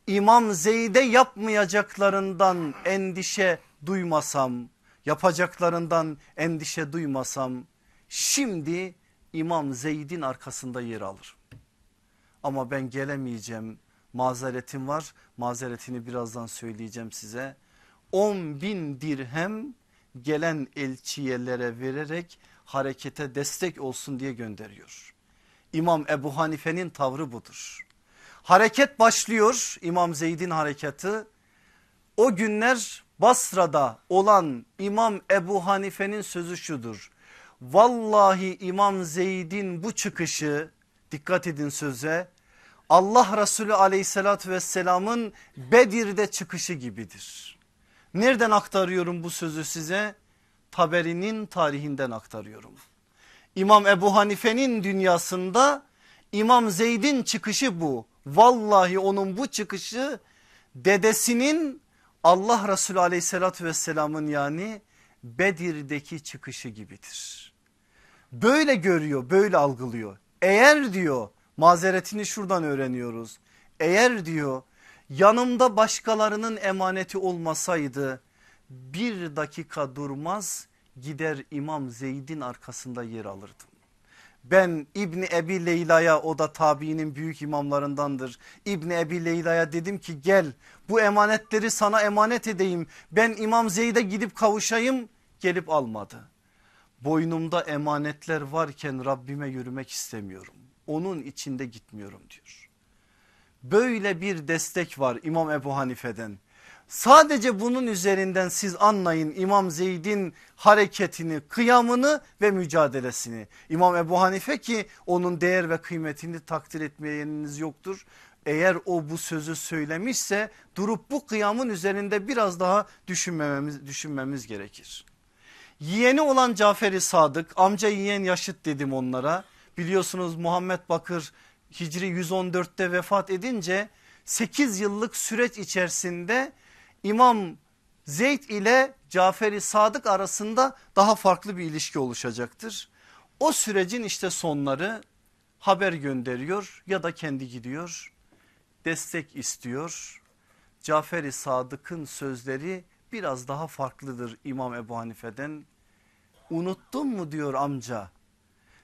İmam Zeyd'e yapmayacaklarından endişe duymasam, yapacaklarından endişe duymasam şimdi İmam Zeyd'in arkasında yer alır. Ama ben gelemeyeceğim mazeretim var mazeretini birazdan söyleyeceğim size. 10 bin dirhem gelen elçiyelere vererek harekete destek olsun diye gönderiyor. İmam Ebu Hanife'nin tavrı budur. Hareket başlıyor İmam Zeyd'in hareketi. O günler Basra'da olan İmam Ebu Hanife'nin sözü şudur. Vallahi İmam Zeyd'in bu çıkışı dikkat edin söze Allah Resulü aleyhissalatü vesselamın Bedir'de çıkışı gibidir. Nereden aktarıyorum bu sözü size? Taberi'nin tarihinden aktarıyorum. İmam Ebu Hanife'nin dünyasında İmam Zeyd'in çıkışı bu. Vallahi onun bu çıkışı dedesinin Allah Resulü aleyhissalatü vesselamın yani Bedir'deki çıkışı gibidir. Böyle görüyor böyle algılıyor. Eğer diyor mazeretini şuradan öğreniyoruz. Eğer diyor yanımda başkalarının emaneti olmasaydı bir dakika durmaz gider İmam Zeyd'in arkasında yer alırdım. Ben İbni Ebi Leyla'ya o da tabiinin büyük imamlarındandır. İbni Ebi Leyla'ya dedim ki gel bu emanetleri sana emanet edeyim. Ben İmam Zeyd'e gidip kavuşayım gelip almadı. Boynumda emanetler varken Rabbime yürümek istemiyorum. Onun içinde gitmiyorum diyor. Böyle bir destek var İmam Ebu Hanife'den. Sadece bunun üzerinden siz anlayın İmam Zeyd'in hareketini, kıyamını ve mücadelesini. İmam Ebu Hanife ki onun değer ve kıymetini takdir etmeyeniniz yoktur. Eğer o bu sözü söylemişse durup bu kıyamın üzerinde biraz daha düşünmemiz, düşünmemiz gerekir. Yeğeni olan Caferi Sadık amca yeğen yaşıt dedim onlara. Biliyorsunuz Muhammed Bakır Hicri 114'te vefat edince 8 yıllık süreç içerisinde İmam Zeyd ile Caferi Sadık arasında daha farklı bir ilişki oluşacaktır. O sürecin işte sonları haber gönderiyor ya da kendi gidiyor destek istiyor. Caferi Sadık'ın sözleri biraz daha farklıdır İmam Ebu Hanife'den. Unuttun mu diyor amca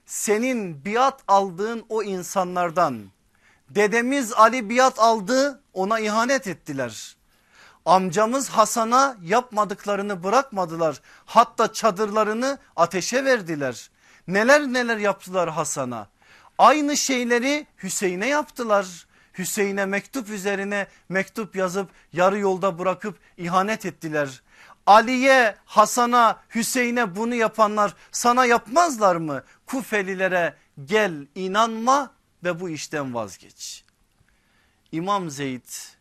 senin biat aldığın o insanlardan dedemiz Ali biat aldı ona ihanet ettiler. Amcamız Hasan'a yapmadıklarını bırakmadılar. Hatta çadırlarını ateşe verdiler. Neler neler yaptılar Hasan'a. Aynı şeyleri Hüseyin'e yaptılar. Hüseyin'e mektup üzerine mektup yazıp yarı yolda bırakıp ihanet ettiler. Ali'ye, Hasan'a, Hüseyin'e bunu yapanlar sana yapmazlar mı? Kufelilere gel inanma ve bu işten vazgeç. İmam Zeyd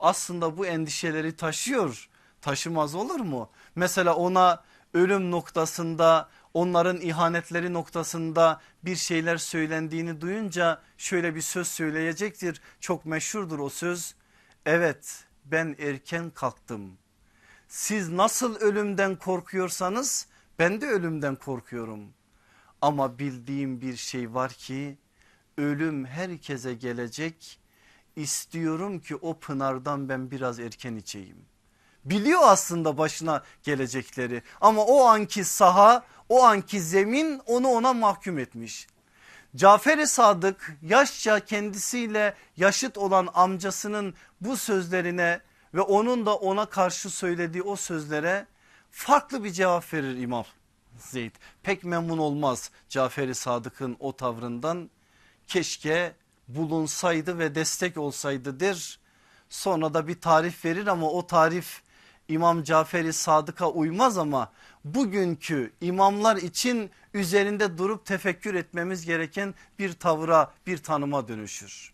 aslında bu endişeleri taşıyor. Taşımaz olur mu? Mesela ona ölüm noktasında onların ihanetleri noktasında bir şeyler söylendiğini duyunca şöyle bir söz söyleyecektir. Çok meşhurdur o söz. Evet ben erken kalktım. Siz nasıl ölümden korkuyorsanız ben de ölümden korkuyorum. Ama bildiğim bir şey var ki ölüm herkese gelecek. İstiyorum ki o pınardan ben biraz erken içeyim. Biliyor aslında başına gelecekleri ama o anki saha o anki zemin onu ona mahkum etmiş. Cafer-i Sadık yaşça kendisiyle yaşıt olan amcasının bu sözlerine ve onun da ona karşı söylediği o sözlere farklı bir cevap verir İmam Zeyd. Pek memnun olmaz Cafer-i Sadık'ın o tavrından keşke bulunsaydı ve destek olsaydı der. Sonra da bir tarif verir ama o tarif İmam Cafer-i Sadık'a uymaz ama bugünkü imamlar için üzerinde durup tefekkür etmemiz gereken bir tavra bir tanıma dönüşür.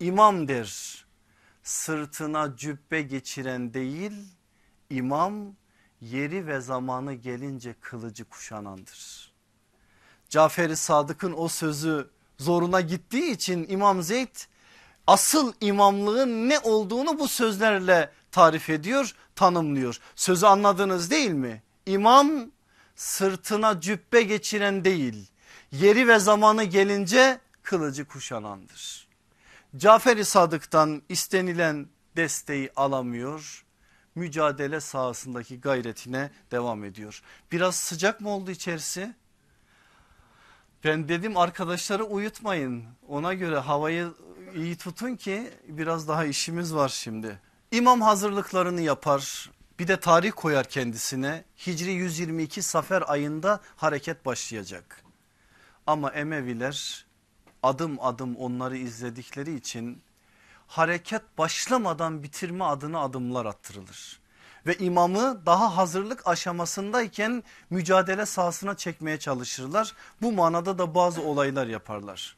İmam der sırtına cübbe geçiren değil imam yeri ve zamanı gelince kılıcı kuşanandır. Cafer-i Sadık'ın o sözü zoruna gittiği için İmam Zeyd asıl imamlığın ne olduğunu bu sözlerle tarif ediyor tanımlıyor. Sözü anladınız değil mi? İmam sırtına cübbe geçiren değil yeri ve zamanı gelince kılıcı kuşanandır. Cafer-i Sadık'tan istenilen desteği alamıyor mücadele sahasındaki gayretine devam ediyor. Biraz sıcak mı oldu içerisi? Ben dedim arkadaşları uyutmayın ona göre havayı iyi tutun ki biraz daha işimiz var şimdi. İmam hazırlıklarını yapar bir de tarih koyar kendisine Hicri 122 Safer ayında hareket başlayacak. Ama Emeviler adım adım onları izledikleri için hareket başlamadan bitirme adına adımlar attırılır. Ve imamı daha hazırlık aşamasındayken mücadele sahasına çekmeye çalışırlar. Bu manada da bazı olaylar yaparlar.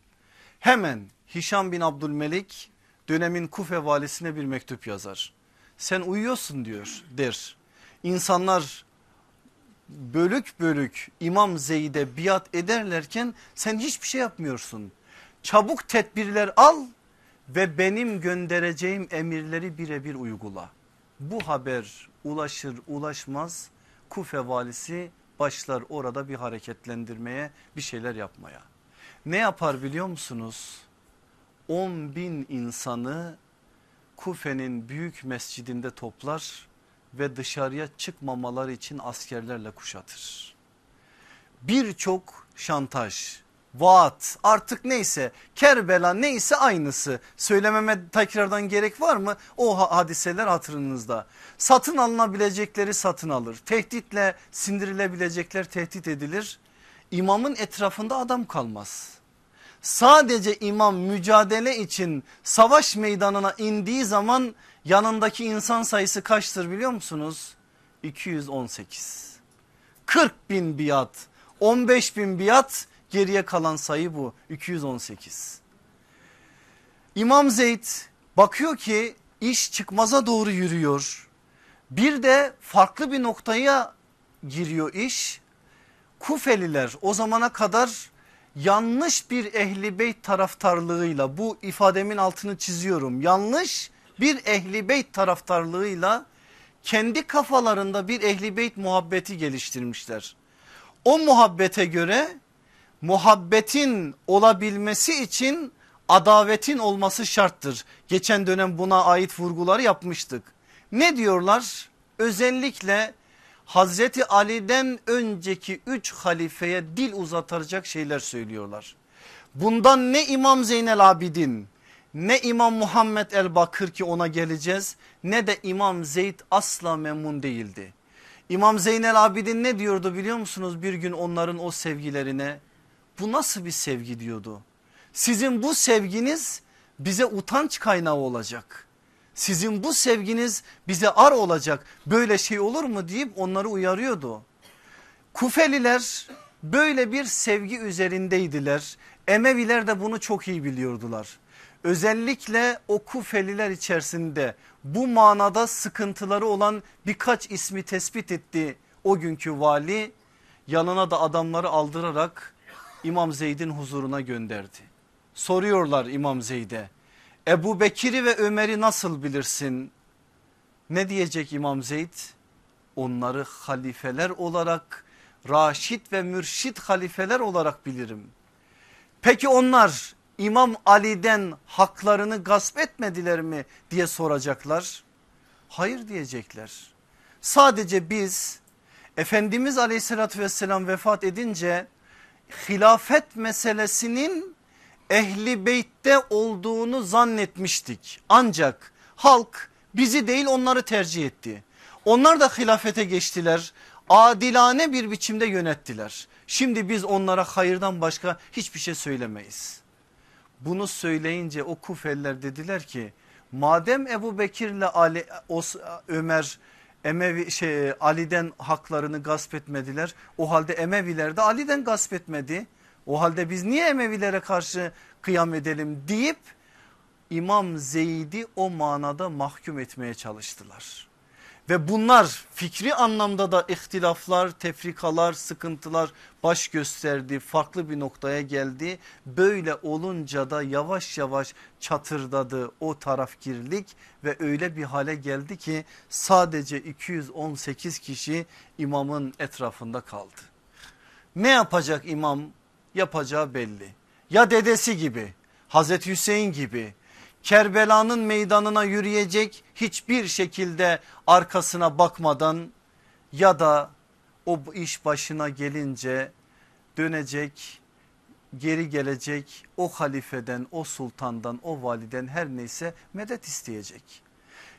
Hemen Hişam bin Abdülmelik dönemin Kufe valisine bir mektup yazar. Sen uyuyorsun diyor der. İnsanlar bölük bölük İmam Zeyd'e biat ederlerken sen hiçbir şey yapmıyorsun. Çabuk tedbirler al ve benim göndereceğim emirleri birebir uygula. Bu haber ulaşır ulaşmaz Kufe valisi başlar orada bir hareketlendirmeye bir şeyler yapmaya. Ne yapar biliyor musunuz? 10 bin insanı Kufe'nin büyük mescidinde toplar ve dışarıya çıkmamalar için askerlerle kuşatır. Birçok şantaj, vaat artık neyse Kerbela neyse aynısı söylememe tekrardan gerek var mı? O hadiseler hatırınızda. Satın alınabilecekleri satın alır. Tehditle sindirilebilecekler tehdit edilir. İmamın etrafında adam kalmaz. Sadece imam mücadele için savaş meydanına indiği zaman yanındaki insan sayısı kaçtır biliyor musunuz? 218. 40 bin biat 15 bin biat Geriye kalan sayı bu 218. İmam Zeyd bakıyor ki iş çıkmaza doğru yürüyor. Bir de farklı bir noktaya giriyor iş. Kufeliler o zamana kadar yanlış bir ehli beyt taraftarlığıyla bu ifademin altını çiziyorum. Yanlış bir ehli beyt taraftarlığıyla kendi kafalarında bir ehli beyt muhabbeti geliştirmişler. O muhabbete göre muhabbetin olabilmesi için adavetin olması şarttır. Geçen dönem buna ait vurguları yapmıştık. Ne diyorlar? Özellikle Hazreti Ali'den önceki üç halifeye dil uzatacak şeyler söylüyorlar. Bundan ne İmam Zeynel Abidin ne İmam Muhammed el Bakır ki ona geleceğiz ne de İmam Zeyd asla memnun değildi. İmam Zeynel Abidin ne diyordu biliyor musunuz bir gün onların o sevgilerine bu nasıl bir sevgi diyordu. Sizin bu sevginiz bize utanç kaynağı olacak. Sizin bu sevginiz bize ar olacak böyle şey olur mu deyip onları uyarıyordu. Kufeliler böyle bir sevgi üzerindeydiler. Emeviler de bunu çok iyi biliyordular. Özellikle o Kufeliler içerisinde bu manada sıkıntıları olan birkaç ismi tespit etti o günkü vali. Yanına da adamları aldırarak İmam Zeyd'in huzuruna gönderdi. Soruyorlar İmam Zeyd'e Ebu Bekir'i ve Ömer'i nasıl bilirsin? Ne diyecek İmam Zeyd? Onları halifeler olarak raşit ve mürşit halifeler olarak bilirim. Peki onlar İmam Ali'den haklarını gasp etmediler mi diye soracaklar. Hayır diyecekler. Sadece biz Efendimiz aleyhissalatü vesselam vefat edince hilafet meselesinin ehli beytte olduğunu zannetmiştik. Ancak halk bizi değil onları tercih etti. Onlar da hilafete geçtiler. Adilane bir biçimde yönettiler. Şimdi biz onlara hayırdan başka hiçbir şey söylemeyiz. Bunu söyleyince o Kufeliler dediler ki madem Ebu Bekir'le Ali, Ömer Emevi şey Ali'den haklarını gasp etmediler. O halde Emeviler de Ali'den gasp etmedi. O halde biz niye Emevilere karşı kıyam edelim deyip İmam Zeyd'i o manada mahkum etmeye çalıştılar. Ve bunlar fikri anlamda da ihtilaflar, tefrikalar, sıkıntılar baş gösterdi. Farklı bir noktaya geldi. Böyle olunca da yavaş yavaş çatırdadı o tarafgirlik ve öyle bir hale geldi ki sadece 218 kişi imamın etrafında kaldı. Ne yapacak imam? Yapacağı belli. Ya dedesi gibi, Hazreti Hüseyin gibi Kerbela'nın meydanına yürüyecek hiçbir şekilde arkasına bakmadan ya da o iş başına gelince dönecek geri gelecek o halifeden o sultandan o validen her neyse medet isteyecek.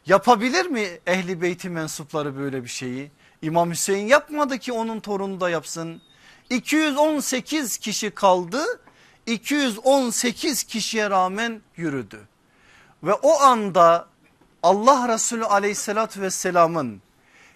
Yapabilir mi ehli beyti mensupları böyle bir şeyi? İmam Hüseyin yapmadı ki onun torunu da yapsın. 218 kişi kaldı 218 kişiye rağmen yürüdü. Ve o anda Allah Resulü aleyhissalatü vesselamın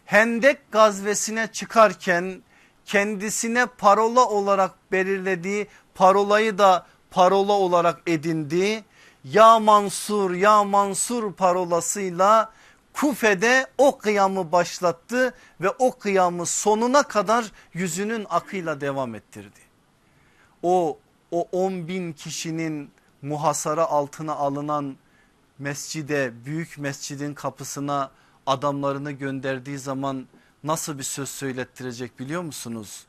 Hendek gazvesine çıkarken kendisine parola olarak belirlediği parolayı da parola olarak edindi. Ya Mansur ya Mansur parolasıyla Kufe'de o kıyamı başlattı ve o kıyamı sonuna kadar yüzünün akıyla devam ettirdi. O, o 10 bin kişinin muhasara altına alınan mescide büyük mescidin kapısına adamlarını gönderdiği zaman nasıl bir söz söylettirecek biliyor musunuz?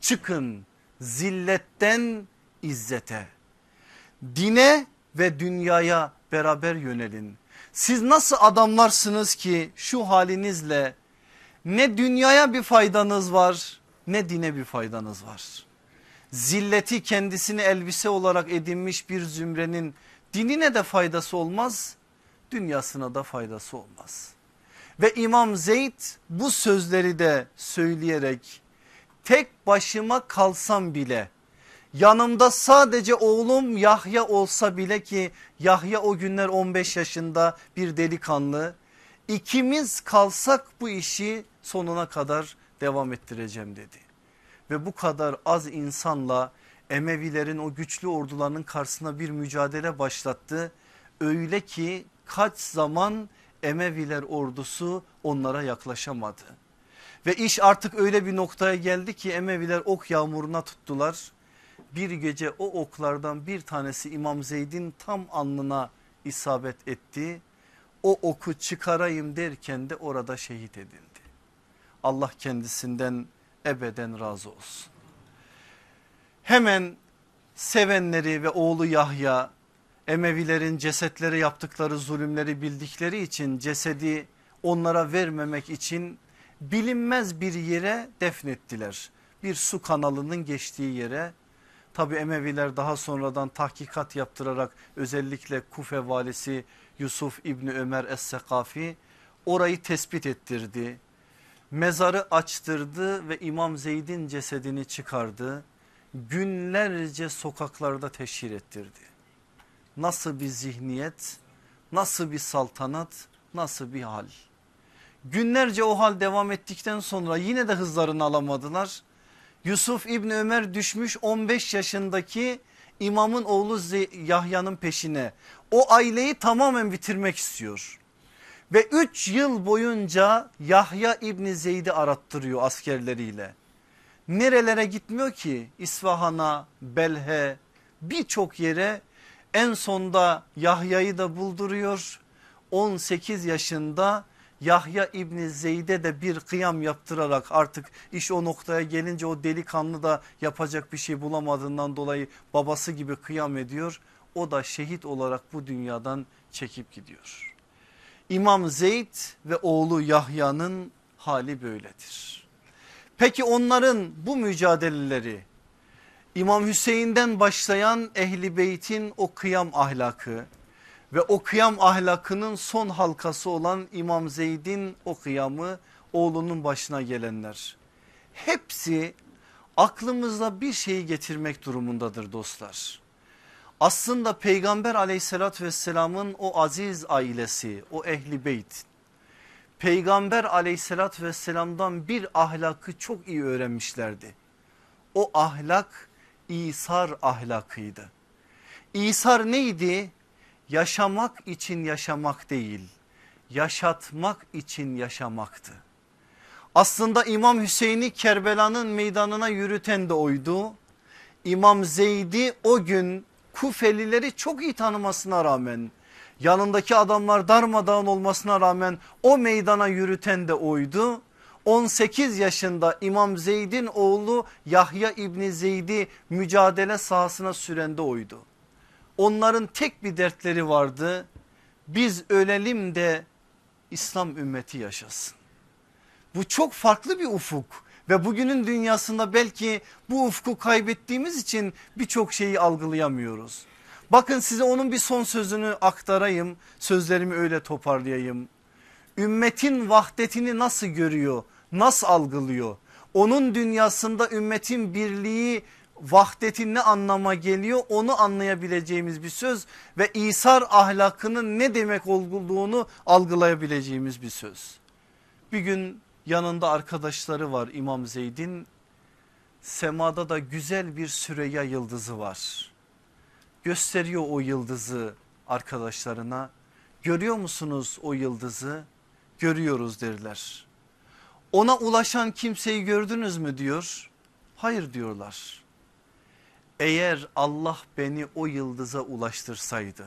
Çıkın zilletten izzete dine ve dünyaya beraber yönelin. Siz nasıl adamlarsınız ki şu halinizle ne dünyaya bir faydanız var ne dine bir faydanız var. Zilleti kendisini elbise olarak edinmiş bir zümrenin dinine de faydası olmaz dünyasına da faydası olmaz. Ve İmam Zeyd bu sözleri de söyleyerek tek başıma kalsam bile yanımda sadece oğlum Yahya olsa bile ki Yahya o günler 15 yaşında bir delikanlı ikimiz kalsak bu işi sonuna kadar devam ettireceğim dedi. Ve bu kadar az insanla Emevilerin o güçlü ordularının karşısına bir mücadele başlattı. Öyle ki kaç zaman Emeviler ordusu onlara yaklaşamadı. Ve iş artık öyle bir noktaya geldi ki Emeviler ok yağmuruna tuttular. Bir gece o oklardan bir tanesi İmam Zeyd'in tam alnına isabet etti. O oku çıkarayım derken de orada şehit edildi. Allah kendisinden ebeden razı olsun. Hemen sevenleri ve oğlu Yahya Emevilerin cesetlere yaptıkları zulümleri bildikleri için cesedi onlara vermemek için bilinmez bir yere defnettiler. Bir su kanalının geçtiği yere Tabi Emeviler daha sonradan tahkikat yaptırarak özellikle Kufe valisi Yusuf İbni Ömer Es-Sekafi orayı tespit ettirdi. Mezarı açtırdı ve İmam Zeyd'in cesedini çıkardı. Günlerce sokaklarda teşhir ettirdi. Nasıl bir zihniyet, nasıl bir saltanat, nasıl bir hal. Günlerce o hal devam ettikten sonra yine de hızlarını alamadılar Yusuf İbni Ömer düşmüş 15 yaşındaki imamın oğlu Yahya'nın peşine. O aileyi tamamen bitirmek istiyor. Ve 3 yıl boyunca Yahya İbni Zeyd'i arattırıyor askerleriyle. Nerelere gitmiyor ki? İsfahan'a, Belhe birçok yere en sonda Yahya'yı da bulduruyor. 18 yaşında Yahya İbni Zeyd'e de bir kıyam yaptırarak artık iş o noktaya gelince o delikanlı da yapacak bir şey bulamadığından dolayı babası gibi kıyam ediyor. O da şehit olarak bu dünyadan çekip gidiyor. İmam Zeyd ve oğlu Yahya'nın hali böyledir. Peki onların bu mücadeleleri İmam Hüseyin'den başlayan Ehli Beyt'in o kıyam ahlakı ve o kıyam ahlakının son halkası olan İmam Zeyd'in o kıyamı oğlunun başına gelenler. Hepsi aklımızda bir şeyi getirmek durumundadır dostlar. Aslında peygamber aleyhissalatü vesselamın o aziz ailesi o ehli beyt peygamber aleyhissalatü vesselamdan bir ahlakı çok iyi öğrenmişlerdi. O ahlak İsar ahlakıydı. İsar neydi? yaşamak için yaşamak değil yaşatmak için yaşamaktı. Aslında İmam Hüseyin'i Kerbela'nın meydanına yürüten de oydu. İmam Zeyd'i o gün Kufelileri çok iyi tanımasına rağmen yanındaki adamlar darmadağın olmasına rağmen o meydana yürüten de oydu. 18 yaşında İmam Zeyd'in oğlu Yahya İbni Zeyd'i mücadele sahasına süren de oydu. Onların tek bir dertleri vardı. Biz ölelim de İslam ümmeti yaşasın. Bu çok farklı bir ufuk ve bugünün dünyasında belki bu ufku kaybettiğimiz için birçok şeyi algılayamıyoruz. Bakın size onun bir son sözünü aktarayım sözlerimi öyle toparlayayım. Ümmetin vahdetini nasıl görüyor nasıl algılıyor? Onun dünyasında ümmetin birliği vahdetin ne anlama geliyor onu anlayabileceğimiz bir söz ve İsar ahlakının ne demek olduğunu algılayabileceğimiz bir söz. Bir gün yanında arkadaşları var İmam Zeyd'in semada da güzel bir Süreyya yıldızı var. Gösteriyor o yıldızı arkadaşlarına görüyor musunuz o yıldızı görüyoruz derler. Ona ulaşan kimseyi gördünüz mü diyor. Hayır diyorlar eğer Allah beni o yıldıza ulaştırsaydı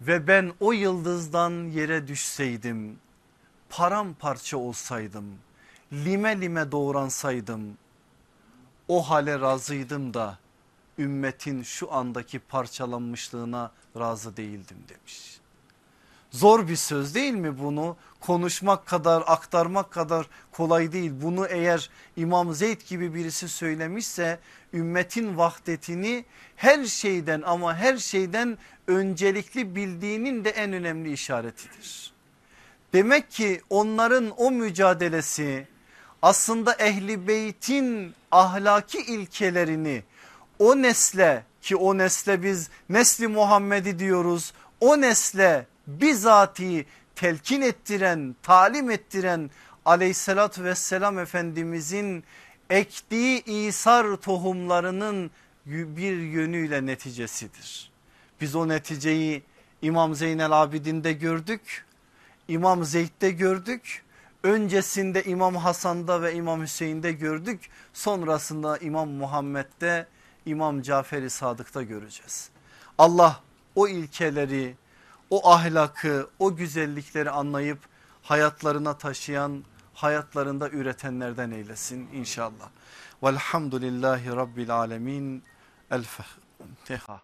ve ben o yıldızdan yere düşseydim paramparça olsaydım lime lime doğransaydım o hale razıydım da ümmetin şu andaki parçalanmışlığına razı değildim demiş. Zor bir söz değil mi bunu konuşmak kadar aktarmak kadar kolay değil. Bunu eğer İmam Zeyd gibi birisi söylemişse ümmetin vahdetini her şeyden ama her şeyden öncelikli bildiğinin de en önemli işaretidir. Demek ki onların o mücadelesi aslında ehli beytin ahlaki ilkelerini o nesle ki o nesle biz nesli Muhammed'i diyoruz o nesle bizatihi telkin ettiren, talim ettiren aleyhissalatü vesselam efendimizin ektiği İsar tohumlarının bir yönüyle neticesidir. Biz o neticeyi İmam Zeynel Abidin'de gördük, İmam Zeyd'de gördük, öncesinde İmam Hasan'da ve İmam Hüseyin'de gördük, sonrasında İmam Muhammed'de, İmam Cafer-i Sadık'ta göreceğiz. Allah o ilkeleri, o ahlakı, o güzellikleri anlayıp hayatlarına taşıyan, hayatlarında üretenlerden eylesin inşallah. Velhamdülillahi Rabbil Alemin. El Fatiha.